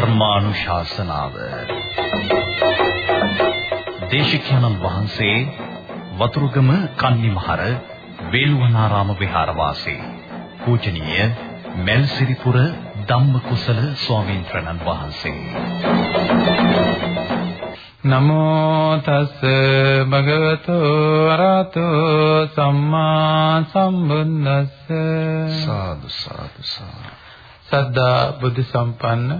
ධර්මානුශාසනාව. දේශිකානන් වහන්සේ වතුරුගම කන්නිමහර වේළුවනාරාම විහාරවාසී පූජනීය මෙල්සිරිපුර ධම්මකුසල ස්වාමීන් වහන්සේ. නමෝ තස් භගවතු අරහතෝ සම්මා සම්බුද්දස්ස. සාදු සාදු සාදු. සද්ධා බුද්ධ සම්පන්න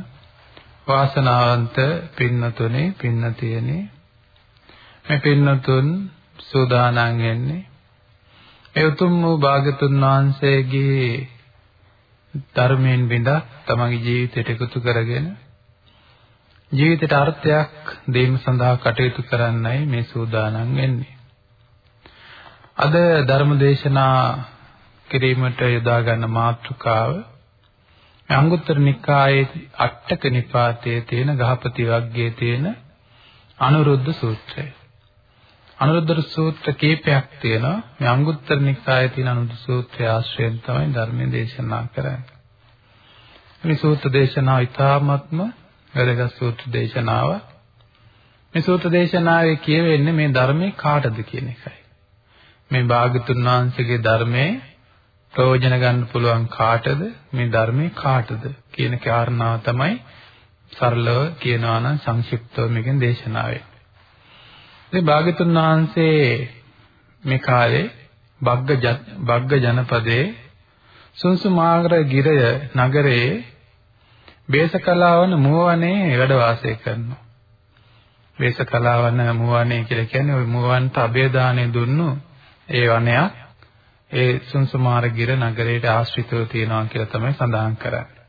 වාසනාවන්ත පින්නතුනේ පින්නතියනේ මේ පින්නතුන් සෝදානම් වෙන්නේ ඒ උතුම් වූ භාගතුන් වහන්සේගේ ධර්මයෙන් බිඳා තමගේ ජීවිතයට එකතු කරගෙන ජීවිතයට අර්ථයක් දීම සඳහා කටයුතු කරන්නයි මේ සූදානම් වෙන්නේ. අද ධර්ම දේශනා කිරීමට යොදා ගන්න මාතෘකාව අංගුත්තර නිකායේ අටක නිපාතයේ තියෙන ගහපති වර්ගයේ තියෙන අනුරුද්ධ සූත්‍රය. අනුරුද්ධ සූත්‍ර කීපයක් තියෙනවා. මේ අංගුත්තර නිකායේ තියෙන අනුරුද්ධ සූත්‍රය ආශ්‍රයෙන් තමයි ධර්මයේ දේශනා කරන්නේ. මේ සූත්‍ර දේශනාව ඉතාමත්ම වැදගත් සූත්‍ර දේශනාවක්. මේ සූත්‍ර දේශනාවේ කියවෙන්නේ මේ ධර්මයේ කාටද කියන එකයි. මේ භාගතුන් වහන්සේගේ ධර්මයේ ප්‍රයෝජන ගන්න පුළුවන් කාටද මේ ධර්මයේ කාටද කියන කාරණාව තමයි සරලව කියනවා නම් සංක්ෂිප්තව මේකෙන් දේශනාවේ. මේ භාගතුන් වහන්සේ මේ කාලේ බග්ග බග්ග ජනපදයේ සුන්සුමාගර ගිරය නගරයේ බේසකලාවන මුවවනේ වැඩ වාසය කරනවා. බේසකලාවන මුවවනේ කියලා කියන්නේ ওই මුවවන්ට අබේදානෙ දුන්නු ඒ වනයක් ඒ සුන්සුමාර ගිර නගරයට ආශ්‍රිතව තියෙනවා කියලා තමයි සඳහන් කරන්නේ.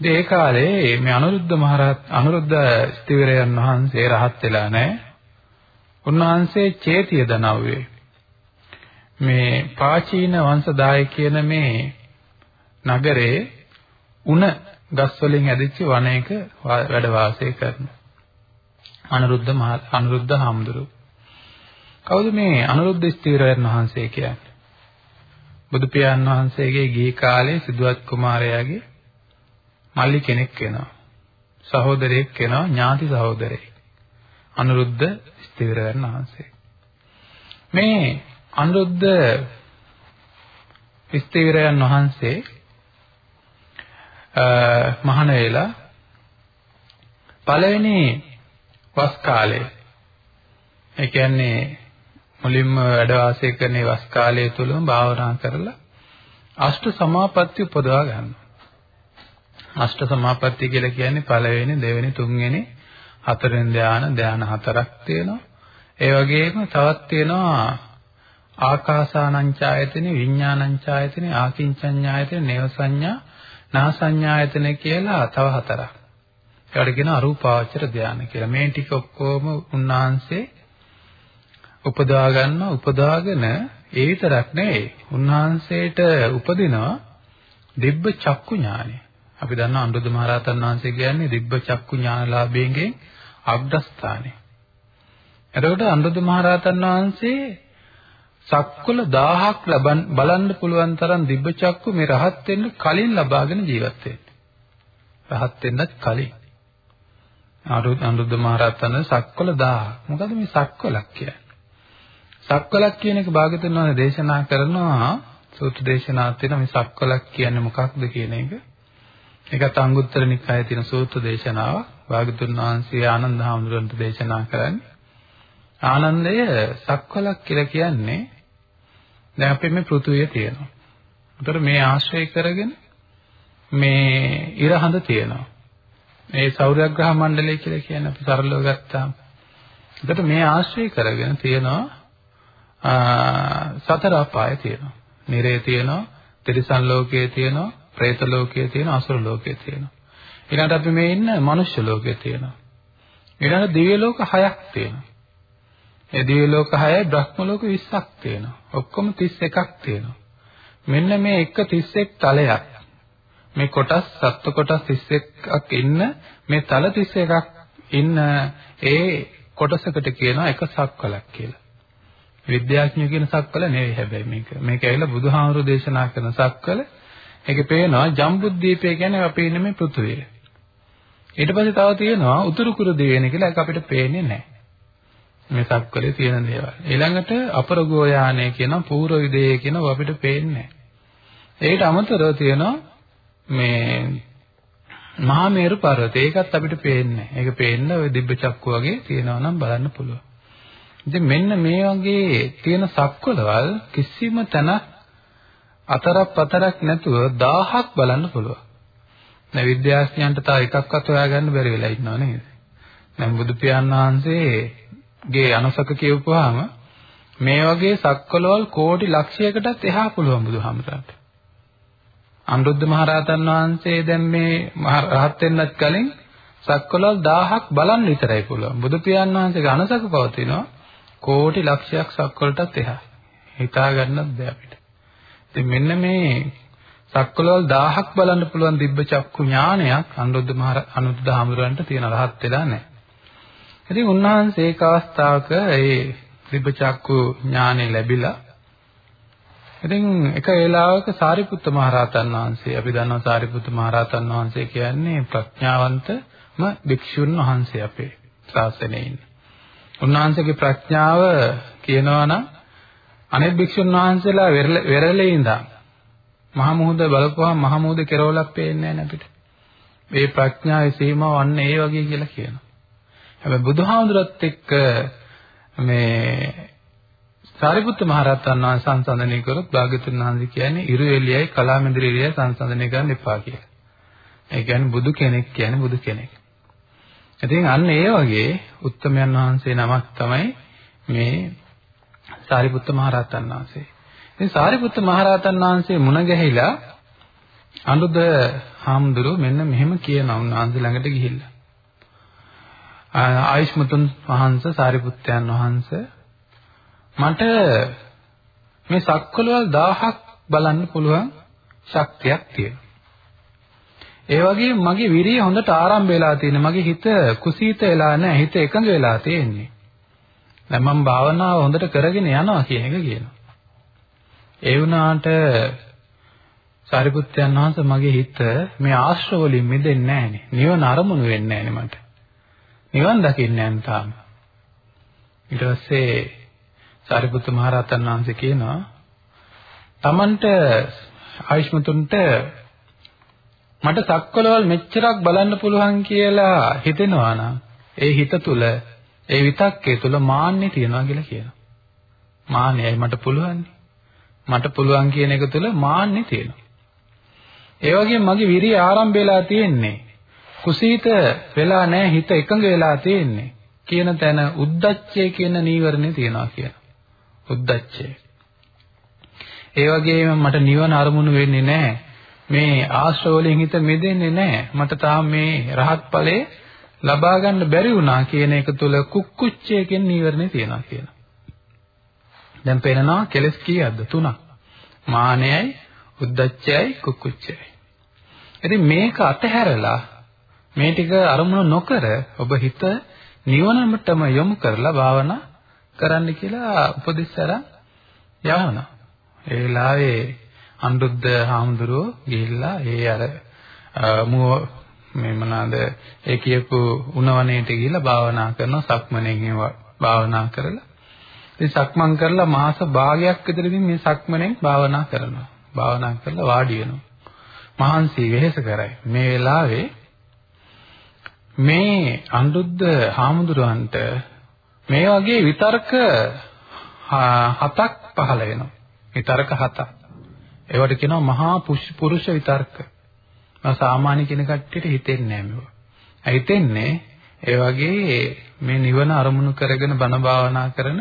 ඒ කාලේ මේ අනුරුද්ධ මහරහත් අනුරුද්ධ ස්තිවිරයන් වහන්සේ රහත් වෙලා නැහැ. උන්වහන්සේ චේතිය දනව්වේ. මේ පාචීන වංශදාය කියන මේ නගරේ උණ ගස් වලින් ඇදිච්ච වනයක වැඩ වාසය කරනවා. අනුරුද්ධ මහ අනුරුද්ධ හාමුදුරුවෝ. කවුද මේ අනුරුද්ධ ස්ථීරයන් වහන්සේ කියන්නේ? බුදු පියාණන් වහන්සේගේ ගිහි කාලේ සිදුවත් කුමාරයාගේ මල්ලි කෙනෙක් වෙනවා. සහෝදරයෙක් වෙනවා ඥාති සහෝදරයෙක්. අනුරුද්ධ ස්ථීරයන් වහන්සේ. මේ අනුරුද්ධ ස්ථීරයන් වහන්සේ මහාන වෙලා පළවෙනි වස් කාලේ ඒ කියන්නේ මුලින්ම වැඩ වාසය කරන වස් කාලය තුලම භාවනා කරලා අෂ්ට සමාපatti උපදවා ගන්නවා. අෂ්ට සමාපatti කියලා කියන්නේ පළවෙනි, දෙවෙනි, තුන්වෙනි, හතරවෙනි ධාන, ධාන හතරක් තියෙනවා. ඒ වගේම තවත් තියෙනවා ආකාසානංචායතනෙ, විඥානංචායතනෙ, ආකින්චඤ්ඤායතනෙ, නේව සංඥා නාසඤ්ඤායතන කියලා තව හතරක්. ඒවට කියන අරූපාවචර ධානය කියලා. මේ ටික ඔක්කොම උන්වහන්සේ උපදවා ගන්න උපදාගෙන ඒ විතරක් නෙවෙයි. උන්වහන්සේට උපදිනවා දිබ්බ චක්කු ඥානය. අපි දන්නවා අනුරුද්ධ මහරහතන් වහන්සේ කියන්නේ දිබ්බ චක්කු ඥානලාභයෙන් අග්‍රස්ථානය. එතකොට අනුරුද්ධ මහරහතන් වහන්සේ සක්වල 1000ක් ලබන් බලන්න පුළුවන් තරම් දිබ්බ චක්කු මේ රහත් වෙන්න කලින් ලබාගෙන ජීවත් වෙන්නේ. රහත් වෙන්නත් කලින්. අනුරුද්ධ මහරහතන් සක්වල 1000. මොකද මේ සක්වලක් කියන්නේ? සක්වලක් කියන එක භාගතුන් වහන්සේ දේශනා කරනවා සූත්‍ර දේශනාත් තියෙන මේ සක්වලක් කියන්නේ මොකක්ද කියන එක. ඒකත් අංගුත්තර නිකායේ තියෙන සූත්‍ර දේශනාව. භාගතුන් වහන්සේ ආනන්ද හාමුදුරන්ට දේශනා කරන්නේ. ආනන්දය සක්වලක් කියලා කියන්නේ දැන් අපේ මේ පෘථුවිය තියෙනවා. ඒතර මේ ආශ්‍රය කරගෙන මේ ඉරහඳ තියෙනවා. මේ සෞරග්‍රහ මණ්ඩලය කියලා කියන්නේ අපි සරලව ගත්තාම. ඒකට මේ ආශ්‍රය කරගෙන තියෙනවා සතර අපාය තියෙනවා. නිරේ තියෙනවා, තිරිසන් ලෝකයේ තියෙනවා, പ്രേත ලෝකයේ තියෙනවා, අසුර ලෝකයේ තියෙනවා. ඊළඟට අපි මේ ඉන්න මනුෂ්‍ය ලෝකයේ තියෙනවා. ඊළඟ දිව්‍ය ලෝක හයක් තියෙනවා. ඒ දිව්‍ය ලෝක 6යි බ්‍රහ්ම ලෝක 20ක් තියෙනවා. ඔක්කොම 31ක් තියෙනවා. මෙන්න මේ එක 31 තලයක්. මේ කොටස් සත්ව කොටස් 31ක් ඉන්න මේ තල 31ක් ඉන්න ඒ කොටසකට කියනවා එක සක්වලක් කියලා. විද්‍යාඥයෝ කියන සක්වල නෙවෙයි හැබැයි මේක. මේක ඇවිල්ලා බුදුහාමුදුරු දේශනා කරන සක්වල. ඒකේ පේනවා ජම්බුද්දීපය කියන්නේ අපි ඉන්නේ මේ පෘථුවිය. ඊට පස්සේ තව තියෙනවා උතුරු කුරු දිවයින කියලා ඒක අපිට පේන්නේ නැහැ. මේ සක්වලේ තියෙන දේවල්. ඊළඟට අපරගෝයානය කියන පූර්ව විදේ කියනවා අපිට පේන්නේ නැහැ. ඒකට අමතරව තියෙනවා මේ මහා මේරු පර්වතය. ඒකත් අපිට පේන්නේ නැහැ. ඒක පේන්න ওই දිබ්බ චක්කු වගේ තියෙනවා නම් බලන්න පුළුවන්. ඉතින් මෙන්න මේ වගේ තියෙන සක්වලවල් කිසිම තැනක් අතරක් පතරක් නැතුව 1000ක් බලන්න පුළුවන්. දැන් විද්‍යාඥයන්ට තව එකක්වත් හොයාගන්න බැරි වෙලා ඉන්නව නේද? දැන් බුදු පියාණන් වහන්සේගේ අනුසක කියවපුවාම මේ වගේ සක්වලවල් කෝටි ලක්ෂයකටත් එහා පුළුවන් බුදුහාමරට. අනුරුද්ධ මහරහතන් වහන්සේ දැන් මේ රහත් වෙන්නත් කලින් සක්වලවල් 1000ක් බලන්න විතරයි පුළුවන්. බුදු පියාණන් වහන්සේගේ අනුසක පවතිනවා කෝටි ලක්ෂයක් සක්වලටත් එහා. හිතා ගන්නත් බෑ අපිට. ඉතින් මෙන්න මේ සක්වලවල් 1000ක් බලන්න පුළුවන් දිබ්බ චක්කු ඥානයක් අනුරුද්ධ මහ අනුරුද්ධ හාමුදුරන්ට තියෙන රහත් වෙලා නැහැ. ඉතින් උන්වහන්සේ ඒක අවස්ථාවක ඒ දිබ්බ චක්කු ඥානෙ ලැබිලා ඉතින් එක වේලාවක සාරිපුත්ත මහ රහතන් වහන්සේ අපි දන්නවා සාරිපුත්ත මහ රහතන් වහන්සේ කියන්නේ ප්‍රඥාවන්තම භික්ෂුන් වහන්සේ අපේ ශාසනයේ ඉන්නේ. උන්වහන්සේගේ ප්‍රඥාව කියනවා නම් අනෙක් භික්ෂුන් වහන්සේලා වෙරළේ ඉඳන් මහ මුහුද බලපුවාම මහ මුහුද කෙරවලක් පේන්නේ නැහැ අපිට. මේ ප්‍රඥාවේ සීමාව අන්න ඒ වගේ කියලා කියනවා. හැබැයි බුදුහාමුදුරත් එක්ක මේ සාරිපුත්ත මහ රහතන් වහන්සේ සංසන්දනය කරොත් භාග්‍යතුන් වහන්සේ කියන්නේ ඉරු එළියයි කලාමැදිරි එළියයි සංසන්දනය කරන්න එපා කියලා. ඒ කියන්නේ බුදු කෙනෙක් කියන්නේ බුදු කෙනෙක්. ඉතින් අන්න ඒ වගේ උත්තමයන් වහන්සේ නමක් තමයි මේ සාරිපුත්ත මහ රහතන් වහන්සේ. ඉතින් සාරිපුත්ත මහ රහතන් වහන්සේ මුණ ගැහිලා අනුද හාමුදුරුව මෙන්න මෙහෙම කියනවා උන්වහන්සේ ළඟට ගිහිල්ලා. ආයුෂ්මතුන් වහන්සේ සාරිපුත්තයන් වහන්සේ මට මේ සක්වලවල් 1000ක් බලන්න පුළුවන් ශක්තියක් තියෙනවා. ඒ වගේම මගේ විරිය හොඳට ආරම්භ වෙලා තියෙන මගේ හිත කුසීත වෙලා නැහැ හිත එකඟ වෙලා තියෙන්නේ. දැන් මම භාවනාව හොඳට කරගෙන යනවා කියන එක කියනවා. ඒ වුණාට සාරිපුත්යන් වහන්සේ මගේ හිත මේ ආශ්‍රව වලින් මිදෙන්නේ නැහනේ. නිවන අරමුණු වෙන්නේ නැහනේ මට. නිවන් දකින්නේ නැහැ තාම. ඊට පස්සේ සාරිපුත්ත මහ රහතන් වහන්සේ කියනවා Tamanට ආයුෂ්මතුන්ට මට සක්වලවල් මෙච්චරක් බලන්න පුළුවන් කියලා හිතෙනවා නම් ඒ හිත තුල ඒ විතක්කේ තුල මාන්නේ තියනවා කියලා කියනවා. මාන්නේයි මට පුළුවන්. මට පුළුවන් කියන එක තුල මාන්නේ තියෙනවා. ඒ වගේම මගේ විරිය ආරම්භ වෙලා තියෙන්නේ. කුසීත වෙලා නැහැ හිත එකඟ වෙලා තියෙන්නේ. කියන තැන උද්දච්චය කියන නීවරණේ තියෙනවා කියන. උද්දච්චය. ඒ වගේම මට නිවන අරමුණු වෙන්නේ නැහැ. මේ ආශ්‍රව වලින් හිත මෙදෙන්නේ නැහැ. මට තාම මේ රහත් ඵලයේ ලබා ගන්න බැරි වුණා කියන එක තුල කුක්කුච්චය කියන නීවරණේ තියෙනවා කියන. දැන් පේනවා කෙලස් කීයක්ද? තුනක්. මානයයි, උද්දච්චයයි, කුක්කුච්චයයි. ඉතින් මේක අතහැරලා මේ ටික අරමුණු නොකර ඔබ හිත නිවනටම යොමු කරලා භාවනා කරන්න කියලා උපදෙස් අරන් යවනවා. ඒ වෙලාවේ අනුරුද්ධ හාමුදුරුවෝ ගිහිල්ලා ඒ අර මුව මේ මොනවාද ඒ කියපු උණවණේට ගිහිල්ලා භාවනා කරනවා සක්මණෙන් භාවනා කරලා. ඉතින් සක්මන් කරලා මාස භාගයක් විතර ඉතින් මේ සක්මණෙන් භාවනා කරනවා. භාවනා කරලා වාඩි වෙනවා. මහන්සි වෙහෙස කරයි. මේ වෙලාවේ මේ අනුරුද්ධ හාමුදුරුවන්ට මේ වගේ විතර්ක හතක් පහළ වෙනවා. විතර්ක හතක්. ඒවට කියනවා මහා පුරුෂ විතර්ක සාමාන්‍ය කෙන කට්ටියට හිතෙන්නේ නැහැ මේවා. හිතෙන්නේ ඒ වගේ මේ නිවන අරමුණු කරගෙන බණ භාවනා කරන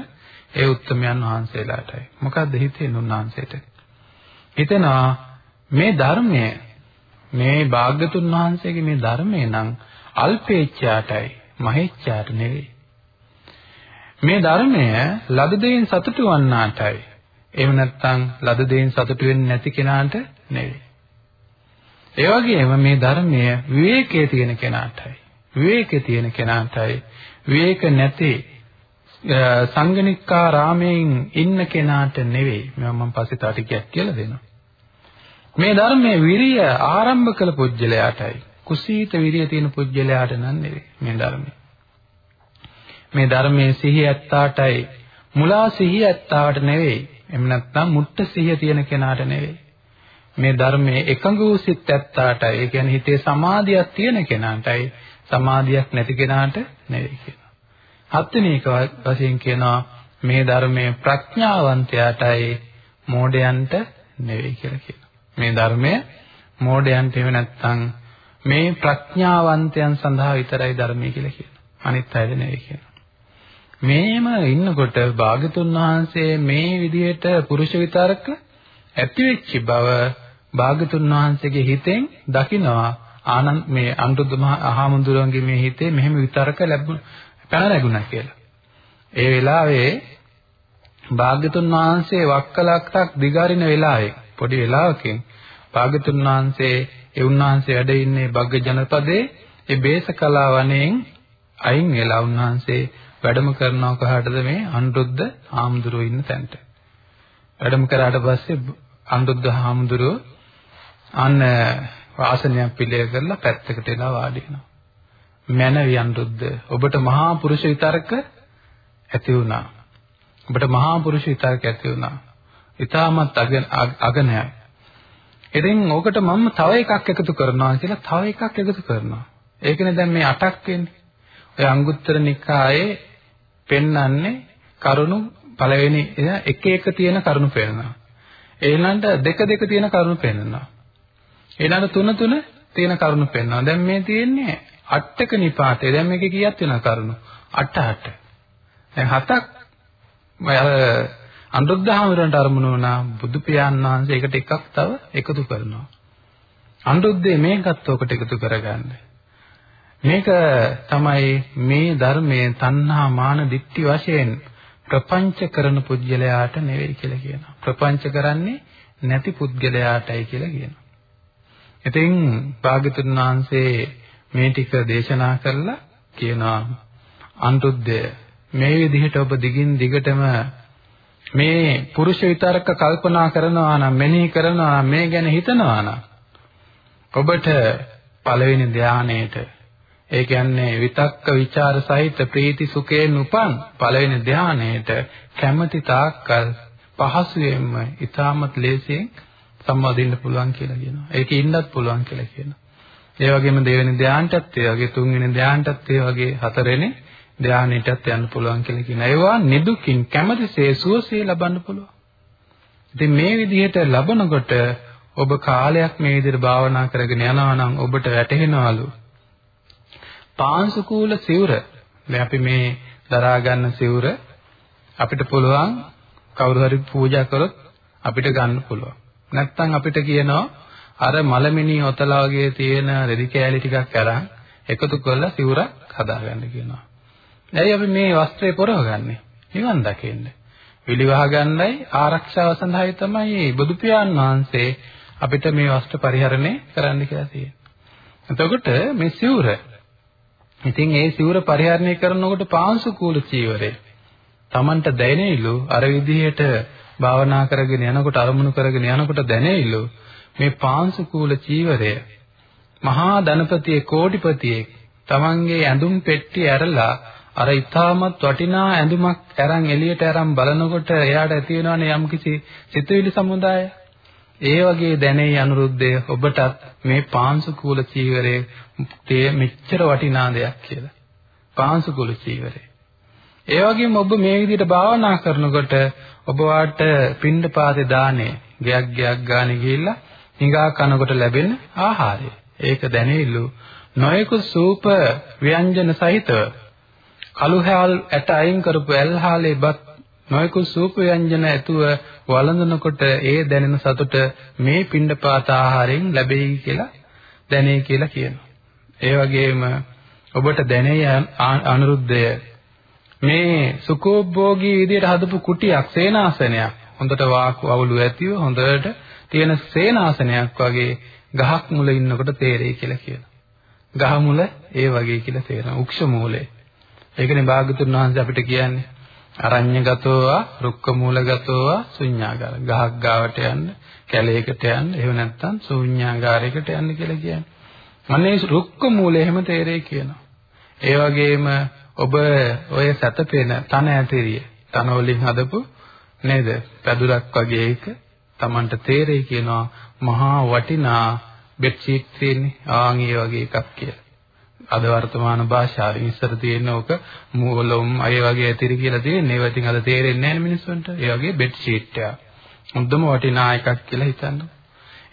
ඒ උත්තමයන් වහන්සේලාටයි. මොකද්ද හිතෙන්නේ උන්වහන්සේට? හිතෙනවා මේ ධර්මය මේ භාග්‍යතුන් වහන්සේගේ මේ ධර්මය නම් අල්පේච්ඡාටයි මහේච්ඡාට නෙවෙයි. මේ ධර්මය ලද දෙයින් සතුටු වන්නාටයි. එහෙම නැත්නම් ලද දෙයින් සතුටු වෙන්නේ නැති කෙනාට නෙවෙයි. ඒ වගේම මේ ධර්මය විවේකයේ තියෙන කෙනාටයි. විවේකයේ තියෙන කෙනාටයි විවේක නැති සංගණිකා රාමයෙන් ඉන්න කෙනාට නෙවෙයි. මම මම පස්සේ තව ටිකක් කියලා දෙනවා. මේ ධර්මයේ විරිය ආරම්භ කළ පුජ්‍යලයාටයි. කුසීත විරිය තියෙන පුජ්‍යලයාට නම් නෙවෙයි මේ ධර්මයේ. මේ ධර්මයේ සිහිය ඇත්තාටයි මුලා සිහිය ඇත්තාට නෙවෙයි. එහෙම නැත්නම් මුට්ට සිහිය තියෙන කෙනාට නෙවෙයි. මේ ධර්මයේ එකඟ වූ සිත් ඇත්තාටයි. ඒ කියන්නේ හිතේ සමාධියක් තියෙන කෙනාටයි සමාධියක් නැති කෙනාට නෙවෙයි කියනවා. හත්වෙනි එක වශයෙන් කියනවා මේ ධර්මයේ ප්‍රඥාවන්තයාටයි මෝඩයන්ට නෙවෙයි කියලා කියනවා. මේ ධර්මය මෝඩයන්ට එහෙම නැත්නම් මේ ප්‍රඥාවන්තයන් සඳහා විතරයි ධර්මය කියලා කියනවා. අනිත් අයට නෙවෙයි කියනවා. මේම ඉන්නකොට භාගතුන් වහන්සේ මේ විදිහට පුරුෂ විතරක ඇති වෙච්ච බව භාගතුන් වහන්සේගේ හිතෙන් දකිනවා ආනන්ද මේ අනුරුද්ධ මහ අහමුදුරන්ගේ මේ හිතේ මෙහෙම විතරක ලැබුණ පැන ලැබුණා කියලා. ඒ වෙලාවේ භාග්‍යතුන් වහන්සේ වක්කලක්ටක් දිගාරින වෙලාවේ පොඩි වෙලාවකින් භාග්‍යතුන් වහන්සේ ඒ උන්වහන්සේ වැඩ ඉන්නේ බග්ග ජනපදයේ ඒ බේසකලා වනයෙන් අයින් වෙලා උන්වහන්සේ වැඩම කරනවා කොහාටද මේ අනුරුද්ධ හාමුදුරුවෝ ඉන්න තැනට. වැඩම කරාට පස්සේ අනුරුද්ධ හාමුදුරුවෝ අන්න වාසනයක් පිළිය කරලා පැත්තකට එලා වාඩි වෙනවා. මැනවි අනුරුද්ධ ඔබට මහා පුරුෂ විතරක ඇති වුණා. ඔබට මහා පුරුෂ විතරක ඇති වුණා. ඊටමත් අගනයයි. ඉතින් ඕකට මම තව එකක් එකතු කරනවා කියලා තව එකක් එකතු කරනවා. ඒකනේ දැන් මේ 8ක් වෙන්නේ. ඔය අංගුත්තර නිකායේ පෙන්වන්නේ කරුණු පළවෙනි එක එක තියෙන කරුණු පෙන්නනවා. ඊළඟට දෙක දෙක තියෙන කරුණු පෙන්නනවා. ඊළඟ තුන තුන තියෙන කරුණු පෙන්නනවා. දැන් මේ තියෙන්නේ අටක නිපාතේ. දැන් මේකේ කීයක් වෙනවද කරුණු? 8 8. දැන් හතක් අර අනුරුද්ධහාමුදුරන්ට අරමුණු වුණා බුදු පියාණන් වහන්සේ එකට එකක් තව එකතු කරනවා. අනුරුද්ධේ මේකත් ඔකට එකතු කරගන්න. මේක තමයි මේ ධර්මයේ තණ්හා මාන දික්ටි වශයෙන් ප්‍රපංච කරන පුද්ගලයාට නෙවෙයි කියලා කියනවා. ප්‍රපංච කරන්නේ නැති පුද්ගලයාටයි කියලා කියනවා. ඉතින් භාග්‍යතුන් වහන්සේ මේ ටික දේශනා කරලා කියනවා අනුරුද්ධය මේ විදිහට ඔබ දිගින් දිගටම මේ පුරුෂ විතරක කල්පනා කරනවා නම් මෙනෙහි කරනවා මේ ගැන හිතනවා නම් ඔබට පළවෙනි ධානයේට ඒ කියන්නේ විතක්ක ਵਿਚාර සහිත ප්‍රීති සුඛයෙන් උපන් පළවෙනි ධානයේට කැමැති තාක්කල් පහසුවෙන්ම ඊටමත් ලේසියෙන් සම්මාදින්න පුළුවන් කියලා කියනවා. ඒකේ ඉන්නත් පුළුවන් කියලා කියනවා. ඒ වගේම දෙවෙනි ධානයටත් ඒ වගේ තුන්වෙනි ධානයටත් ඒ වගේ හතරවෙනි ධානයටත් යන්න පුළුවන් කියලා කියනවා. ඒවා නිදුකින් කැමැතිසේ සුවසේ ලබන්න පුළුවන්. ඉතින් මේ විදිහට ලබනකොට ඔබ කාලයක් මේ විදිහට භාවනා කරගෙන යනවා නම් ඔබට වැටහෙනවලු පාංශුකූල සිවුර දැන් අපි මේ දරා ගන්න සිවුර අපිට පුළුවන් කවුරු හරි පූජා කරොත් අපිට ගන්න පුළුවන්. නැත්තම් අපිට කියනවා අර මලමිනි ඔතලා වගේ තියෙන රෙදි කෑලි ටිකක් අරන් එකතු කරලා සිවුරක් හදාගන්න කියනවා. ඇයි අපි මේ වස්ත්‍රය පොරවගන්නේ? නිවන් දකින්න. විලිවහ ගන්නයි ආරක්ෂාව සඳහායි තමයි බුදු පියාණන් වහන්සේ අපිට මේ වස්ත්‍ර පරිහරණය කරන්න කියලා තියෙන්නේ. එතකොට මේ සිවුර ඉතින් ඒ සිවුර පරිහරණය කරනකොට පාංශු කූල චීවරේ Tamanට දැනෙයිලු අර විදිහට භාවනා කරගෙන යනකොට අරමුණු කරගෙන යනකොට දැනෙයිලු මේ පාංශු කූල චීවරය මහා ධනපතියේ කෝටිපතියේ Tamanගේ ඇඳුම් පෙට්ටි ඇරලා අර ඊටමත් වටිනා ඇඳුමක් අරන් එළියට අරන් බලනකොට එයාට ඇති වෙනවනේ යම්කිසි සිතුවිලි සමුදාය. ඒ වගේ දැනෙයි අනුරුද්ධය ඔබටත් මේ පාංශු කූල චීවරයේ තේ මෙච්චර වටිනා දෙයක් කියලා. පාංශු කූල චීවරේ. ඒ වගේම ඔබ මේ විදිහට භාවනා කරනකොට ඔබ වාට පින්ඩ පාතේ දානේ ගයක් ගයක් ගානේ ගිහිල්ලා හිඟා කනකොට ලැබෙන ආහාරය. ඒක දැනෙILU නොයෙකු සූප ව්‍යංජන සහිතව කළුහාල් ඇට අයින් කරපු ඇල්හාලේ බත් නොයෙකු සූප ව්‍යංජන ඇතුව වළඳනකොට ඒ දැනෙන සතුට මේ පින්ඩපාත ආහාරයෙන් ලැබෙයි කියලා දැනේ කියලා කියනවා. ඒ වගේම ඔබට දැනේ අනුරුද්ධය මේ සුකෝභෝගී විදියට හදපු කුටියක් සේනාසනයක් හොඳට වාකු අවුලු ඇතිව හොඳට තියෙන සේනාසනයක් වගේ ගහක් මුල ඉන්නකොට තේරෙයි කියලා කියනවා. ගහ මුල ඒ වගේ කියලා තේරෙනවා. උක්ෂ මූලේ. ඒකනේ භාගතුන් වහන්සේ අපිට කියන්නේ අරඤ්‍යගතෝවා රුක්ක මූලගතෝවා ශුඤ්ඤාගාර. ගහක් ගාවට යන්න, කැලේකට යන්න, එහෙම නැත්නම් ශුඤ්ඤාගාරයකට යන්න කියලා කියන්නේ. අනේ රුක්ක මූලය එහෙම තේරෙයි කියනවා. ඒ වගේම ඔබ ඔය සැතපෙන තන ඇතිරිය තන වලින් හදපු නේද? පැදුරක් වගේ එක Tamanට තේරෙයි කියනවා මහා වටිනා බෙඩ් ෂීට් තියෙන්නේ ආන් ඒ වගේ එකක් කියලා. අද වර්තමාන භාෂාවෙන් ඉස්සර තියෙන ඕක මූලොම් අය වගේ ඇතිරි කියලා තියෙන්නේ. ඒවා ඉතින් අද තේරෙන්නේ නැහැ මිනිස්සුන්ට. ඒ වගේ බෙඩ් ෂීට් එක. මුද්දම වටිනා එකක් කියලා හිතන්න.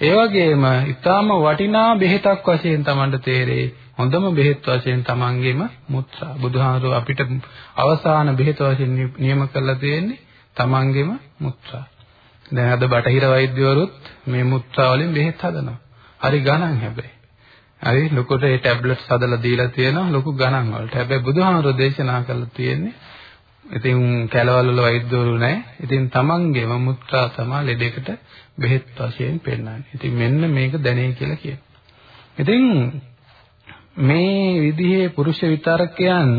ඒ වගේම ඊටාම වටිනා බෙහෙතක් වශයෙන් Tamanට තේරෙයි. හොඳම බෙහෙත් වශයෙන් Tamanගෙම මුත්‍රා. බුදුහාමුදුරුවෝ අපිට අවසාන බෙහෙත වශයෙන් නියම කරලා තියෙන්නේ Tamanගෙම මුත්‍රා. දැන් අද බටහිර වෛද්‍යවරුත් මේ මුත්‍රා වලින් බෙහෙත් හදනවා. හරි ගණන් හැබැයි. හරි ලොකුට ඒ ටැබ්ලට්ස් හදලා දීලා තියෙනවා ලොකු ගණන් වලට. හැබැයි බුදුහාමුදුරෝ දේශනා කළා තියෙන්නේ ඉතින් කැලවල වල වෛද්‍යවරු නැහැ. ඉතින් තමන්ගේම මුත්‍රා තමයි ලෙඩේකට බෙහෙත් වශයෙන් පෙන්නන්නේ. ඉතින් මෙන්න මේක දැනේ කියලා කියනවා. ඉතින් මේ විදිහේ පුරුෂ විතරකයන්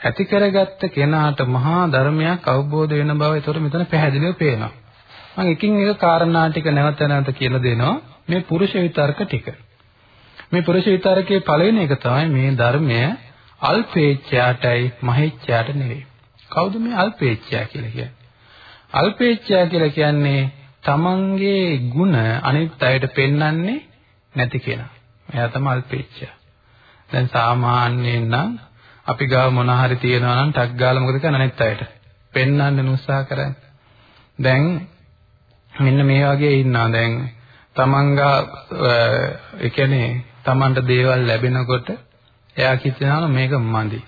ඇති කරගත්ත කෙනාට මහා ධර්මයක් අවබෝධ වෙන බව ඒතර මෙතන පැහැදිලිව පේනවා. මම එකින් එක කාරණා ටික නැවත නැවත කියලා දෙනවා. මේ පුරුෂ විතර්ක ටික. මේ පුරුෂ විතර්කයේ පළවෙනි එක තමයි මේ ධර්මය අල්පේච්ඡයාටයි මහේච්ඡයාට නෙවෙයි. කවුද මේ අල්පේච්ඡයා කියලා කියන්නේ? අල්පේච්ඡයා කියලා කියන්නේ තමන්ගේ ಗುಣ අනිත් අයට පෙන්වන්නේ නැති කෙනා. එයා තමයි අල්පේච්ඡයා. දැන් සාමාන්‍යයෙන් නම් අපි ගාව මොන හරි තියනවා නම් ටක් ගාලා මොකද කරන්නේ අනිත් අයට? පෙන්වන්න උත්සාහ කරන්නේ. දැන් මෙන්න මේ වගේ ඉන්නවා දැන් තමන්ගා ඒ කියන්නේ තමන්ට දේවල් ලැබෙනකොට එයා කියනවා මේක මදි.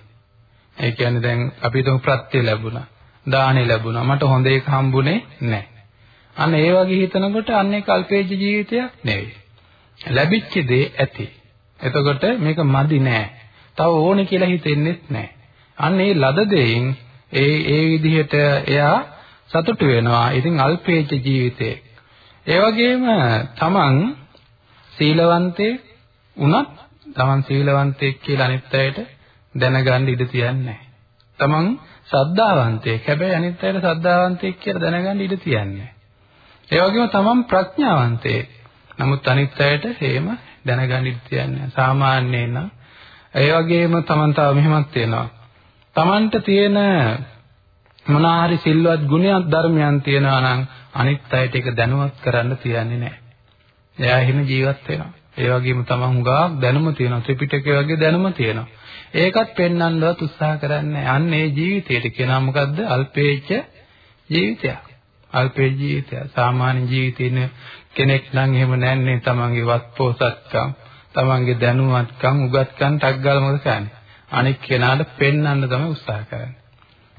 ඒ කියන්නේ දැන් අපි තුමු ප්‍රත්‍ය ලැබුණා. දාහනේ ලැබුණා. මට හොඳ එක හම්බුනේ නැහැ. අන්න ඒ වගේ හිතනකොට අන්නේ කල්පේජ ජීවිතයක් නෙවෙයි. ලැබිච්ච දේ ඇති. එතකොට මේක මදි නෑ. තව ඕනේ කියලා හිතෙන්නෙත් නෑ. අන්න ඒ ලද දෙයින් ඒ ඒ විදිහට එයා සතුටු වෙනවා. ඉතින් අල්පේජ ජීවිතේ. ඒ වගේම තමන් සීලවන්තේ වුණත් තමන් සීලවන්තයෙක් කියලා අනිත් අයට දැනගන්න ඉඩ තියන්නේ තමන් ශ්‍රද්ධාවන්තයෙක්. හැබැයි අනිත් අයට ශ්‍රද්ධාවන්තයෙක් කියලා දැනගන්න ඉඩ තියන්නේ ඒ වගේම තමන් ප්‍රඥාවන්තයෙක්. නමුත් අනිත් අයට හේම දැනගන්න ඉඩ තියන්නේ සාමාන්‍යයෙන් නම් ඒ වගේම තමන් තව මෙහෙමත් තියෙනවා. තමන්ට තියෙන මොනාහරි සිල්වත් ගුණයක් ධර්මයන් තියෙනවා නම් අනිත් අයට ඒක දැනුවත් කරන්න තියන්නේ නැහැ. එයා එහෙම ජීවත් වෙනවා. ඒ වගේම තමන් හුඟක් දැනුම තියෙනවා. ත්‍රිපිටකය වගේ දැනුම තියෙනවා. ඒකත් පෙන්වන්නවත් උත්සාහ කරන්නේ අන්න ඒ ජීවිතයට කියනවා මොකද්ද? අල්පේච්ඡ ජීවිතයක්. අල්පේ ජීවිතය. සාමාන්‍ය ජීවිතේ කෙනෙක් නම් එහෙම නැන්නේ තමන්ගේ වත්පොසත්කම්, තමන්ගේ දැනුවත්කම්, උගත්කම් ටක් ගාලා මොකද කරන්නේ? අනික් කෙනාට පෙන්වන්න තමයි උත්සාහ කරන්නේ.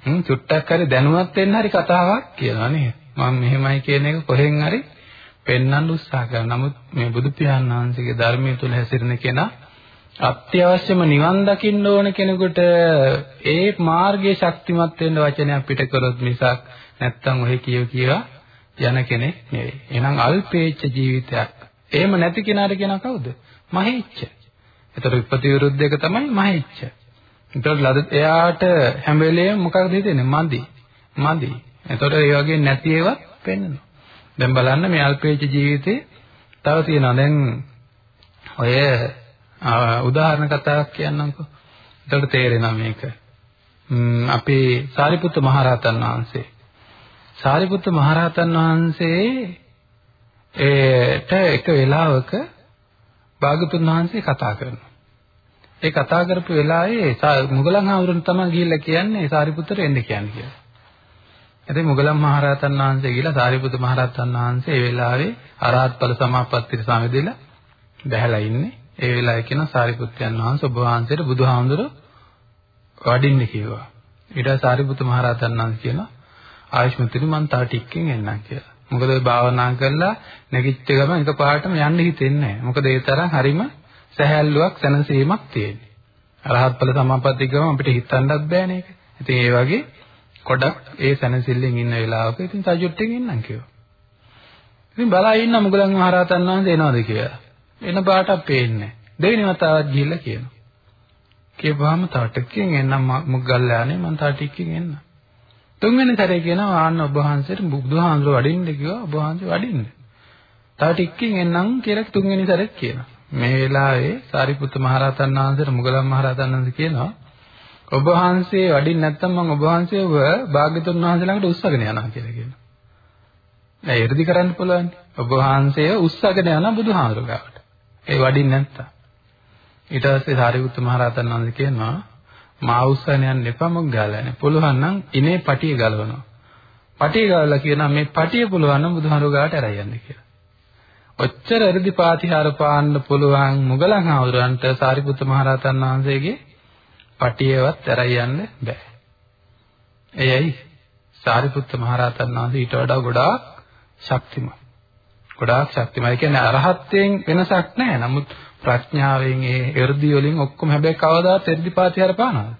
හ්ම් චුට්ටක් හරි දැනුවත් වෙන්න හරි කතාවක් කියනවා නේද? මම මෙහෙමයි කියන එක කොහෙන් හරි පෙන්වන්න උත්සාහ කරනවා. නමුත් මේ බුදු පියාණන් වහන්සේගේ ධර්මයේ තුල හැසිරෙන කෙනා අත්‍යවශ්‍යම නිවන් දකින්න ඕන කෙනෙකුට ඒ මාර්ගයේ ශක්තිමත් වෙන්න වචනයක් පිට කරොත් මිසක් නැත්තම් ඔහෙ කියව කියවා යන කෙනෙක් නෙවෙයි. එහෙනම් අල්පේච්ඡ ජීවිතයක්. එහෙම නැති කෙනාට කියන කවුද? මහේච්ඡ. ඒතර විපති විරුද්ධ එක තමයි මහේච්ඡ. ඒතර ලද එයාට හැම වෙලේම මොකක්ද හිතෙන්නේ? මදි. මදි. ඒතර ඒ වගේ නැති ඒවා පෙන්වනවා. දැන් බලන්න මේ අල්පේච්ඡ ජීවිතේ තව තියෙනවා. දැන් ඔය උදාහරණ කතාවක් කියන්නම්කෝ. එතකොට තේරෙනවා මේක. අපේ සාරිපුත්ත මහරහතන් වහන්සේ සාරිපුත්ත මහරහතන් වහන්සේ ඒට එක වෙලාවක භාගතුන් වහන්සේ කතා කරනවා. ඒ කතා කරපු වෙලාවේ මුගලන් හාමුදුරන් තමයි ගිහිල්ලා කියන්නේ සාරිපුත්තට එන්න කියන්නේ කියලා. ඉතින් මුගලන් මහරහතන් වහන්සේ ගිහිල්ලා සාරිපුත්ත මහරහතන් වහන්සේ ඒ වෙලාවේ අරහත් ඵල සමාපත්තියට සමවැදෙලා බැහැලා ඉන්නේ. ඒ වෙලාවේ කියන සාරිපුත්යන් වහන්සේ ඔබ වහන්සේට බුදුහාමුදුර වඩින්න කිව්වා. ඊට සාරිපුත්ත මහරහතන් වහන්සේ කියනවා ආයුෂ්මතුනි මං තව ටිකකින් එන්නම් කියලා. මොකද ඔය භාවනා කරලා නැගිච්ච ගමන් එකපාරටම යන්න හිතෙන්නේ නැහැ. මොකද ඒ තරම් හරිම සැහැල්ලුවක් සැනසීමක් තියෙන්නේ. අරහත් ඵල සමාපatti ගම අපිට හිතන්නත් බෑනේ ඒක. ඉතින් ඒ වගේ කොඩක් ඒ සැනසෙල්ලෙන් ඉන්න වෙලාවක ඉතින් සජුට්ටෙන් එන්නම් කිව්වා. ඉතින් බලා ඉන්න මුගලන් මහරහතන් වහන්සේ එනවද කියලා. එන පාටක් පේන්නේ නැහැ. දෙවෙනි වතාවක් ගිහිල්ලා කියනවා. කියපුවාම තව ටිකකින් එන්නම් මුගල්ලානේ මං තව ටිකකින් එන්නම්. තුන්වෙනි සැරේ කියනවා ආන්න ඔබ වහන්සේට බුදුහාමුදුරුවෝ වඩින්න කිව්වා ඔබ වහන්සේ වඩින්න. තව ටිකකින් එන්නම් කියලා තුන්වෙනි සැරේත් කියනවා. මේ වෙලාවේ සාරිපුත්ත මහරහතන් වහන්සේට මුගලන් මහරහතන් වහන්සේ කියනවා ඔබ වහන්සේ වඩින්න නැත්නම් මම ඔබ වහන්සේව භාග්‍යතුන් වහන්සේ ළඟට උස්සගෙන යනවා කියලා කියනවා. දැන් එ르දි කරන්න පුළුවන්. ඔබ වහන්සේව උස්සගෙන යනවා බුදුහාමුදුරුවෝ ගාවට. ඒ වඩින්න නැත්තම්. ඊට පස්සේ සාරිපුත්ත මහරහතන් වහන්සේ කියනවා මා උස්සගෙන යන්න එපා මොකද ගාලානේ. පුළුවන් නම් ඉනේ පටිය ගලවනවා. පටිය ගාලා කියනවා මේ පටිය පුළුවන් නම් බුදුහාමුදුරුවෝ ගාවට ඇරයි යන්න කියලා. ඔච්චර එ르දි පාතිහාර පාන්න පුළුවන් මුගලන් ආවුරන්ට සාරිපුත්ත මහරහතන් වහන්සේගේ පටියවත් ඇරයි යන්න බෑ. එයයි සාරිපුත්ත මහරහතන් වහන්සේ ඊට වඩා ගොඩාක් ශක්තිමත්. ගොඩාක් ශක්තිමත්. ඒ කියන්නේ අරහත්යෙන් වෙනසක් නැහැ. නමුත් ප්‍රඥාවෙන් ඒ එර්දි වලින් ඔක්කොම හැබැයි කවදාත් එර්දි පාතිහාර පානවද?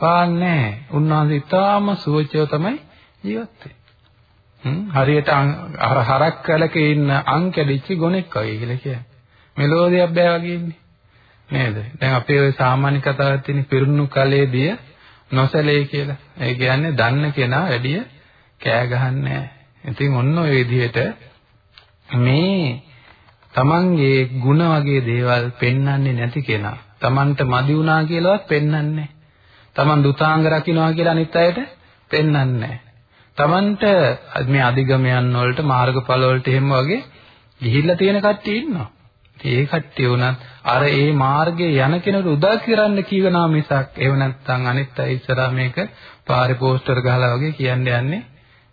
පාන්නේ නැහැ. උන්වහන්සේ ඊටාම සුවචව තමයි ජීවත් වෙන්නේ. හරියට අර හරක් කලක ඉන්න අං කැඩිච්ච ගොනෙක් වගේ කියලා කියන්නේ. මෙලෝදියක් බෑ වගේ ඉන්නේ. නේද? දැන් අපේ ওই සාමාන්‍ය කතාවක් තියෙන පිරුණු කලේදී නොසලේ කියලා. ඒ කියන්නේ දන්න කෙනා වැඩිය කෑ ගහන්නේ නැහැ. ඉතින් ඔන්න ඔය විදිහට මේ තමන්ගේ ಗುಣ වගේ දේවල් පෙන්වන්නේ නැති කෙනා තමන්ට මදි වුණා කියලාවත් පෙන්වන්නේ තමන් දුතාංග රකින්නවා කියලා අනිත් අයට පෙන්වන්නේ තමන්ට මේ අධිගමයන් වලට මාර්ගඵල වලට එහෙම වගේ ගිහිල්ලා තියෙන කට්ටිය ඉන්නවා. ඒ කට්ටිය උනත් අර ඒ මාර්ගයේ යන කෙනෙකුට උදා කරන්න කියනවා මිසක් ඒව නැත්තම් අනිත් අය ඉස්සරහා මේක පාරේ පෝස්ටර් ගහලා වගේ කියන්න යන්නේ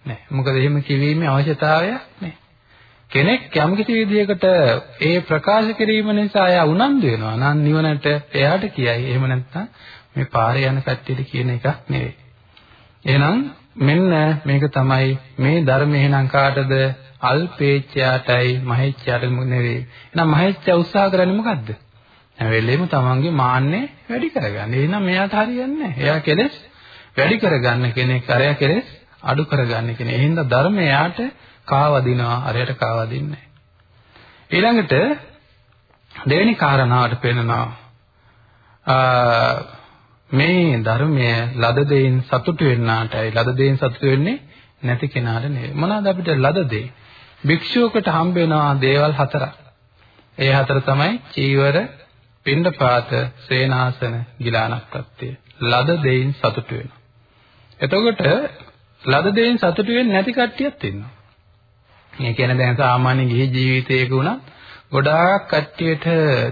නැහැ. මොකද එහෙම කිවීමේ අවශ්‍යතාවයක් නැහැ. කෙනෙක් යම්කිසි විදියකට ඒ ප්‍රකාශ කිරීම නිසා එයා උනන්දු වෙනවා නම් නිවනට එයාට කියයි. එහෙම නැත්නම් මේ පාරේ යන කට්ටියට කියන එකක් නෙවෙයි. එහෙනම් මෙන්න මේක තමයි මේ ධර්මය එහෙනම් කාටද අල්පේච්ඡයාටයි මහේච්ඡයාට නෙවෙයි. එහෙනම් මහේච්ඡයා උත්සාහ කරන්නේ මොකද්ද? හැම වෙලෙම තමන්ගේ මාන්නේ වැඩි කරගන්න. එහෙනම් මෙයාට හරියන්නේ නැහැ. එයා කෙලෙස් වැඩි කරගන්න කෙනෙක්, අරයා කෙලෙස් අඩු කරගන්න කෙනෙක්. එහෙනම් ධර්මය යාට කාවදිනවා, අරයට කාවදින්නේ ඊළඟට දෙවෙනි කාරණාවට පෙන්නනවා මේ ධර්මය ලද දෙයින් සතුටු වෙන්නාටයි ලද දෙයින් සතුටු වෙන්නේ නැති කෙනාට නෙවෙයි. මොනවාද අපිට ලද දෙයි? භික්ෂුවකට හම්බ වෙනවා දේවල් හතරක්. ඒ හතර තමයි චීවර, පිණ්ඩපාත, සේනාසන, ගිලානක්පත්ය. ලද දෙයින් සතුටු වෙනවා. එතකොට ලද දෙයින් සතුටු වෙන්නේ නැති කට්ටියක් ඉන්නවා. මේ කියන්නේ දැන් සාමාන්‍ය ගිහි ජීවිතයක උනත් ගොඩාක් කට්ටියට